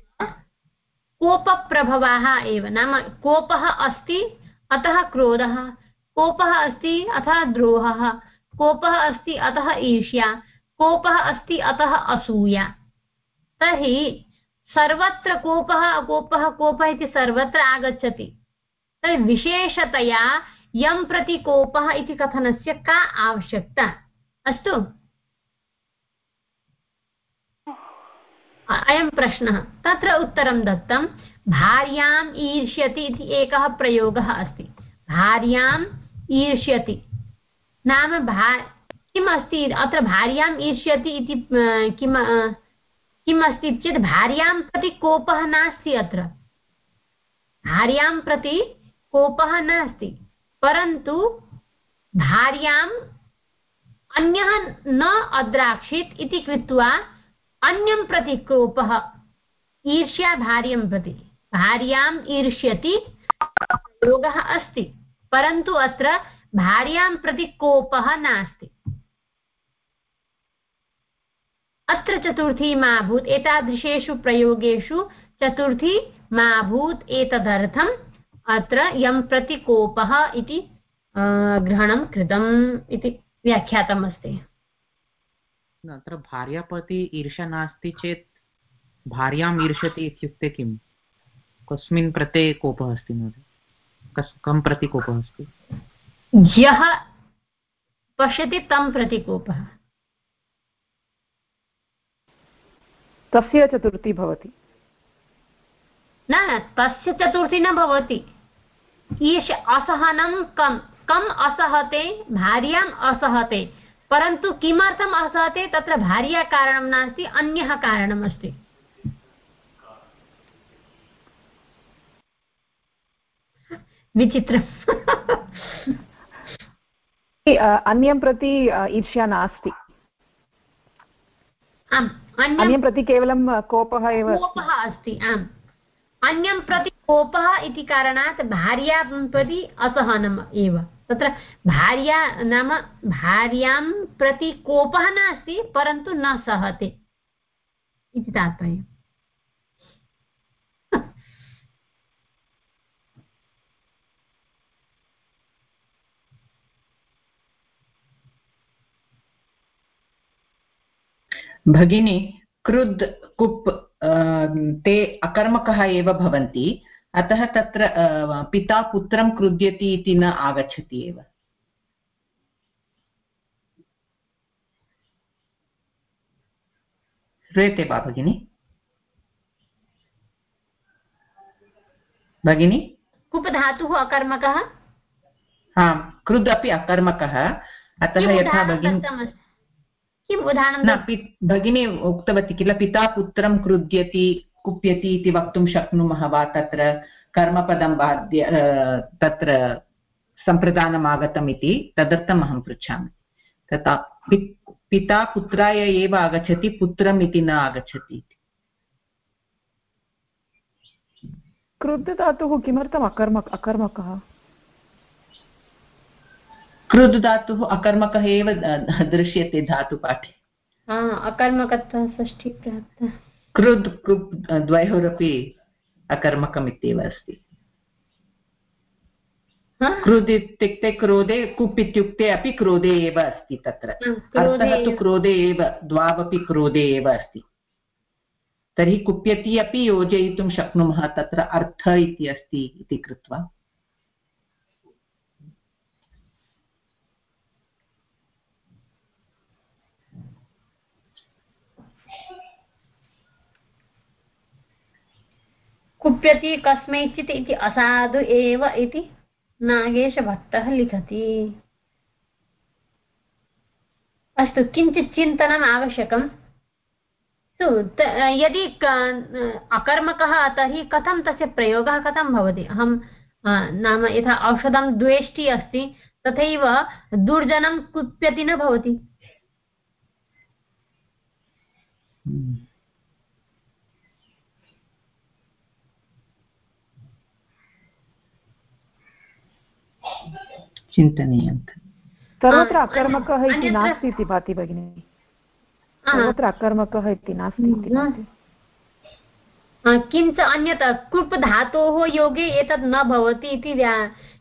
कोपप्रभवाः एव। नाम कोपः अस्ति, अतः क्रोधः। कोपः अस्ति, अतः द्रोहः। कोपः अस्ति, अतः ईर्ष्या। कोपः अस्ति, अतः असूया। तर्हि सर्वत्र कोपः कोपः कोपः इति सर्वत्र आगच्छति। तर्हि विशेषतया यं प्रति कोपः इति कथनस्य का आवश्यकता? अस्तु। अयं प्रश्नः। तत्र उत्तरं दत्तं, भार्याम् ईर्ष्यति इति एकः प्रयोगः अस्ति। भार्याम् ईर्ष्यति। नाम भा, किम् अस्ति? अत्र भार्याम् ईर्ष्यति इति किं किम् अस्ति चेत् भार्यां प्रति कोपः नास्ति अत्र। भार्यां प्रति कोपः नास्ति। परन्तु भार्याम् अन्यः न अद्राक्षित् इति कृत्वा अन्यं प्रति कोपः ईर्ष्या भार्यं प्रति। भार्याम् ईर्ष्यति योगः अस्ति, परन्तु अत्र भार्यां प्रति कोपः नास्ति। अत्र चतुर्थी मा भूत् एतादृशेषु प्रयोगेषु चतुर्थी मा भूत् एतदर्थम् अत्र यं प्रति कोपः इति ग्रहणं कृतम् इति व्याख्यातमस्ति। अत्र भार्यापति ईर्षा नास्ति चेत् भार्याम् ईर्षति इत्युक्ते किम्? कस्मिन् प्रते कोपः अस्ति महोदय? कस् कं प्रति कोपः अस्ति? यः पश्यति तं प्रति कोपः। तस्य चतुर्थी भवति। न न तस्य चतुर्थी न भवति। ईश असहनं कं कम् असहते भार्याम् असहते। परन्तु किमर्थम् असहते तत्र भार्याकारणं नास्ति अन्यः कारणमस्ति विचित्रम्। अन्यं प्रति ईर्ष्या नास्ति। आम् अन्यं प्रति केवलं कोपः एव कोपः अस्ति आम्। अन्यं प्रति कोपः इति कारणात् भार्यां प्रति असहनम् एव। तत्र भार्या नाम भार्यां प्रति कोपः नास्ति, परन्तु न सहते इति तात्पर्यम्। भगिनी, क्रुद्, कुप् ते अकर्मकः एव भवन्ति। अतः तत्र पिता पुत्रं क्रुध्यति इति न आगच्छति एव। श्रूयते वा भगिनि? भगिनि? कुप् धातुः अकर्मकः? आम् कृद् अपि अकर्मकः। अतः यथा भगिनी किम् उदाहरणं भगिनी उक्तवती किल पिता पुत्रं क्रुद्यति कुप्यति इति वक्तुं शक्नुमः वा तत्र कर्मपदं बाध्य तत्र सम्प्रदानम् आगतम् इति तदर्थम् अहं पृच्छामि। तथा पिता पुत्राय एव आगच्छति पुत्रम् इति न आगच्छति क्रुद्ध धातुः किमर्थम् अकर्मक अकर्मकः? कृद् धातुः अकर्मकः एव दृश्यते धातुपाठे। अकर्मकत्वः षष्ठी कृद् कृप् द्वयोरपि अकर्मकम् इत्येव अस्ति क्रोध इत्युक्ते क्रोधे कुप् इत्युक्ते अपि क्रोधे एव अस्ति तत्र। अर्थः तु क्रोधे एव द्वावपि क्रोधे एव अस्ति। तर्हि कुप्यति अपि योजयितुं शक्नुमः तत्र अर्थ इति अस्ति इति कृत्वा। कुप्यति कस्मैचित् इति असाधु एव इति नागेशभट्टः लिखति। अस्तु, किञ्चित् चिन्तनम् आवश्यकं यदि अकर्मकः, तर्हि कथं तस्य प्रयोगः कथं भवति? अहं नाम यथा औषधं द्वेष्टि अस्ति, तथैव दुर्जनं कुप्यति न भवति। hmm. चिन्तनीयं सर्वत्र अकर्मकः इति नास्ति इति भाति भगिनि। सर्वत्र अकर्मकः इति नास्ति इति किञ्च अन्यत् कृप् धातोः योगे एतत् न भवति इति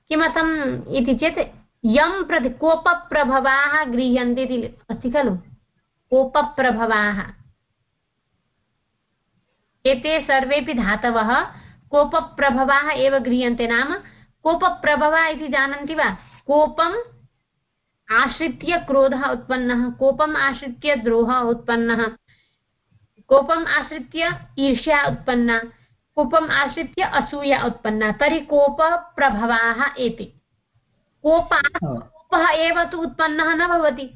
किमर्थम् इति चेत् यं प्रति कोपप्रभवाः गृह्यन्ते इति अस्ति खलु? कोपप्रभवाः। एते सर्वेपि धातवः कोपप्रभवाः एव गृह्यन्ते नाम। कोपप्रभवः इति जानन्ति वा? कोपम् आश्रित्य क्रोधः उत्पन्नः कोपम् आश्रित्य द्रोहः उत्पन्नः कोपम् आश्रित्य ईर्ष्या उत्पन्ना कोपम् आश्रित्य असूया उत्पन्ना तर्हि कोपप्रभवाः एते। कोपात् कोपः एव तु उत्पन्नः न भवति।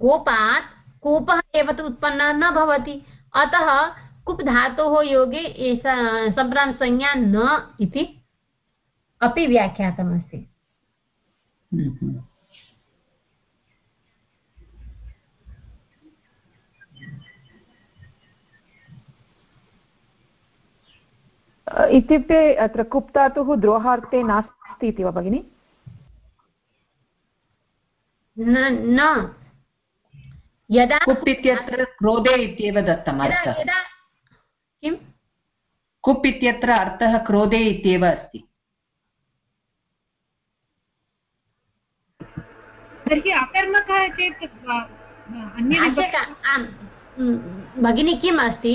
कोपात् कोपः एव तु उत्पन्नः न भवति। अतः कुप् धातोः योगे एषा सम्प्रान्तसंज्ञा न इति अपि व्याख्यातमस्ति इत्युक्ते अत्र कुप्तातुः द्रोहार्थे नास्ति इति वा भगिनि? न यदा कुप् इत्यत्र क्रोधे इत्येव दत्तम् अर्थः। किम्? कुप् इत्यत्र अर्थः क्रोधे इत्येव अस्ति। तर्हि अकर्मकः चेत् भगिनी किम् अस्ति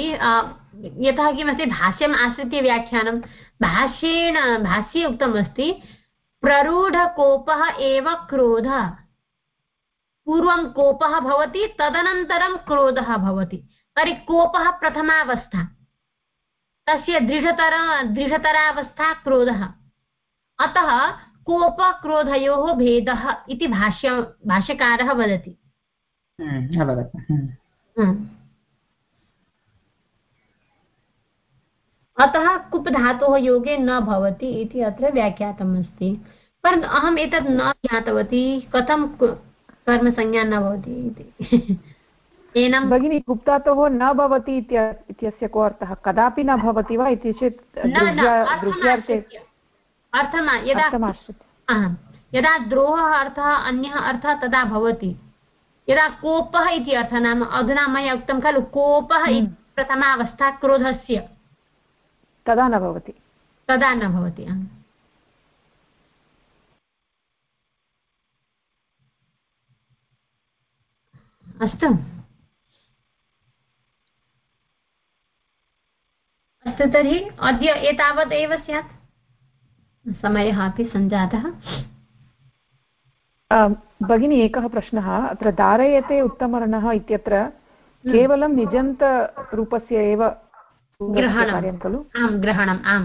यतः किमस्ति? भाष्यम् आश्रित्य व्याख्यानं। भाष्येण भाष्ये उक्तमस्ति प्ररूढकोपः एव क्रोधः। पूर्वं कोपः भवति तदनन्तरं क्रोधः भवति। तर्हि कोपः प्रथमावस्था। तस्य दृढतर दृढतरावस्था क्रोधः। अतः कोपक्रोधयोः भेदः इति भाष्य भाष्यकारः वदति। हम्म, हम्म। हम्म। अतः कुप् धातोः योगे न भवति इति अत्र व्याख्यातम् अस्ति परन्तु अहम् एतत् न ज्ञातवती कथं कर्मसंज्ञा न भवति इति। एनं भगिनी गुप्तातोः न भवति इत्यस्य को अर्थः? कदापि न भवति वा इति चेत् अर्थः यदा यदा द्रोहः अर्थः अन्यः अर्थः तदा भवति। यदा कोपः इति अर्थः नाम अधुना मया उक्तं खलु कोपः इति हम्म। प्रथमावस्था क्रोधस्य। तदा न भवति। तदा न भवति अस्तु। अस्तु तर्हि अद्य एतावत् एव स्यात्। समयः अपि सञ्जातः भगिनी एकः प्रश्नः। अत्र धारयते उत्तमवर्णः इत्यत्र हम्म। केवलं निजन्तरूपस्य एव ग्रहणं खलु? आं ग्रहणम् आं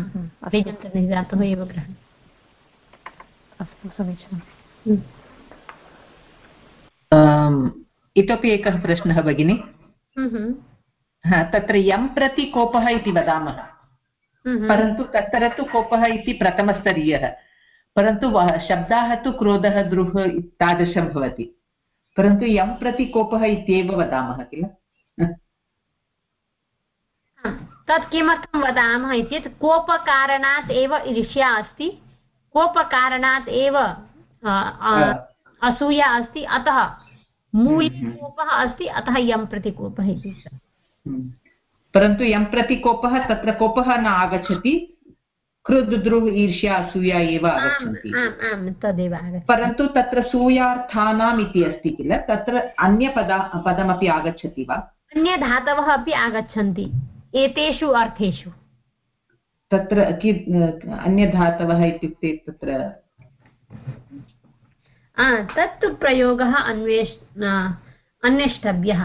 निजन्तनिजातः एव ग्रहणम्। अस्तु समीचीनम्। इतोपि एकः प्रश्नः भगिनि। तत्र यं प्रति कोपः इति वदामः। परन्तु तत्र तु कोपः इति प्रथमस्तरीयः। परन्तु शब्दाः तु क्रोधः द्रुः तादृशं भवति। परन्तु यं प्रति कोपः इत्येव वदामः किल? तत् किमर्थं वदामः चेत् कोपकारणात् एव ईर्ष्या अस्ति कोपकारणात् एव असूया अस्ति अतः मूलकोपः अस्ति अतः यं प्रति कोपः इति। हम्म। परन्तु यं प्रति कोपः तत्र कोपः न आगच्छति कृद् द्रुः ईर्ष्या असूया एव आगच्छन्ति। तदेव परन्तु तत्र सूयार्थानाम् इति अस्ति किल? तत्र अन्यपदा पदमपि आगच्छति वा? अन्यधातवः अपि आगच्छन्ति एतेषु अर्थेषु। तत्र कि अन्यधातवः इत्युक्ते तत्र? तत्तु प्रयोगः अन्वेष अन्वेष्टव्यः।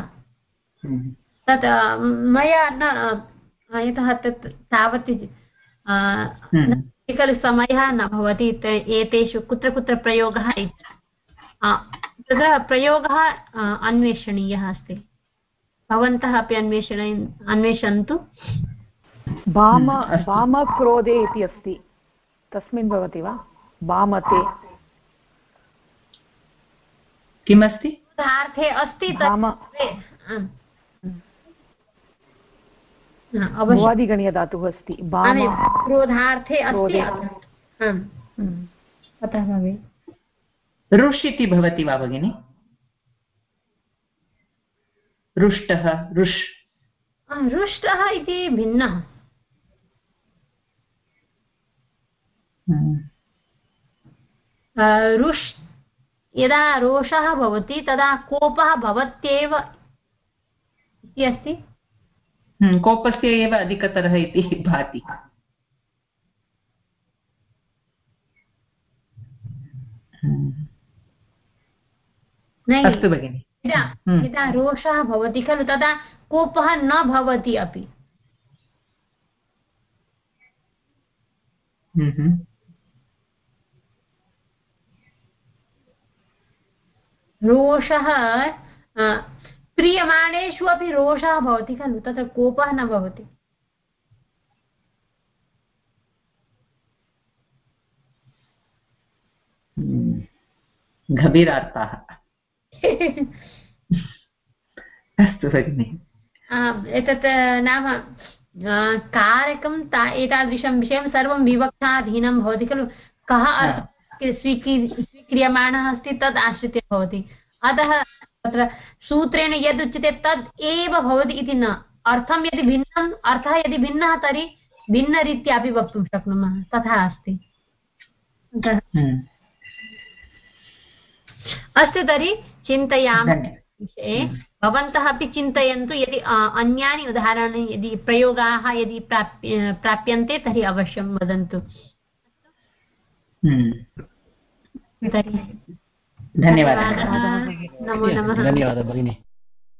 हम्म। तत् मया न यतः तत् तावत् हम्म। खलु समयः न भवति एतेषु कुत्र कुत्र प्रयोगः तत्र प्रयोगः अन्वेषणीयः अस्ति। भवन्तः अपि अन्वेषण अन्वेषन्तु। वाम वामक्रोधे इति अस्ति। तस्मिन् भवति वा? वामते किमस्ति? अस्ति भवादिगणीयधातुः अस्ति। क्रोधार्थे अतः रुष् इति भवति वा भगिनि? रुष्टः रुष्। रुष्टः इति भिन्नः। रुष् यदा रोषः भवति तदा कोपः भवत्येव इति अस्ति? कोपस्य एव अधिकतरः इति भाति। अस्तु भगिनि। हम्म। यदा रोषः भवति खलु तदा कोपः न भवति अपि। हम्म, रोषः प्रीयमाणेषु अपि रोषः भवति खलु? तत्र कोपः न भवति। गभीरार्थाः। अस्तु भगिनि। एतत् नाम कारकं ता एतादृशं विषयं सर्वं विवक्षाधीनं भवति खलु? कः स्वीक्रियमाणः अस्ति तद् आश्रित्य भवति। अतः तत्र सूत्रेण यद् उच्यते तद् एव भवति इति न अर्थं यदि भिन्नम् अर्थः यदि भिन्नः तर्हि भिन्नरीत्या अपि वक्तुं शक्नुमः तथा अस्ति हम्म। अस्तु तर्हि चिन्तयामः विषये हम्म। भवन्तः अपि चिन्तयन्तु यदि अन्यानि उदाहरणानि यदि प्रयोगाः यदि प्राप्य प्राप्यन्ते तर्हि अवश्यं वदन्तु हम्म। तर्हि धन्यवादः। धन्यवादः। भगिनि।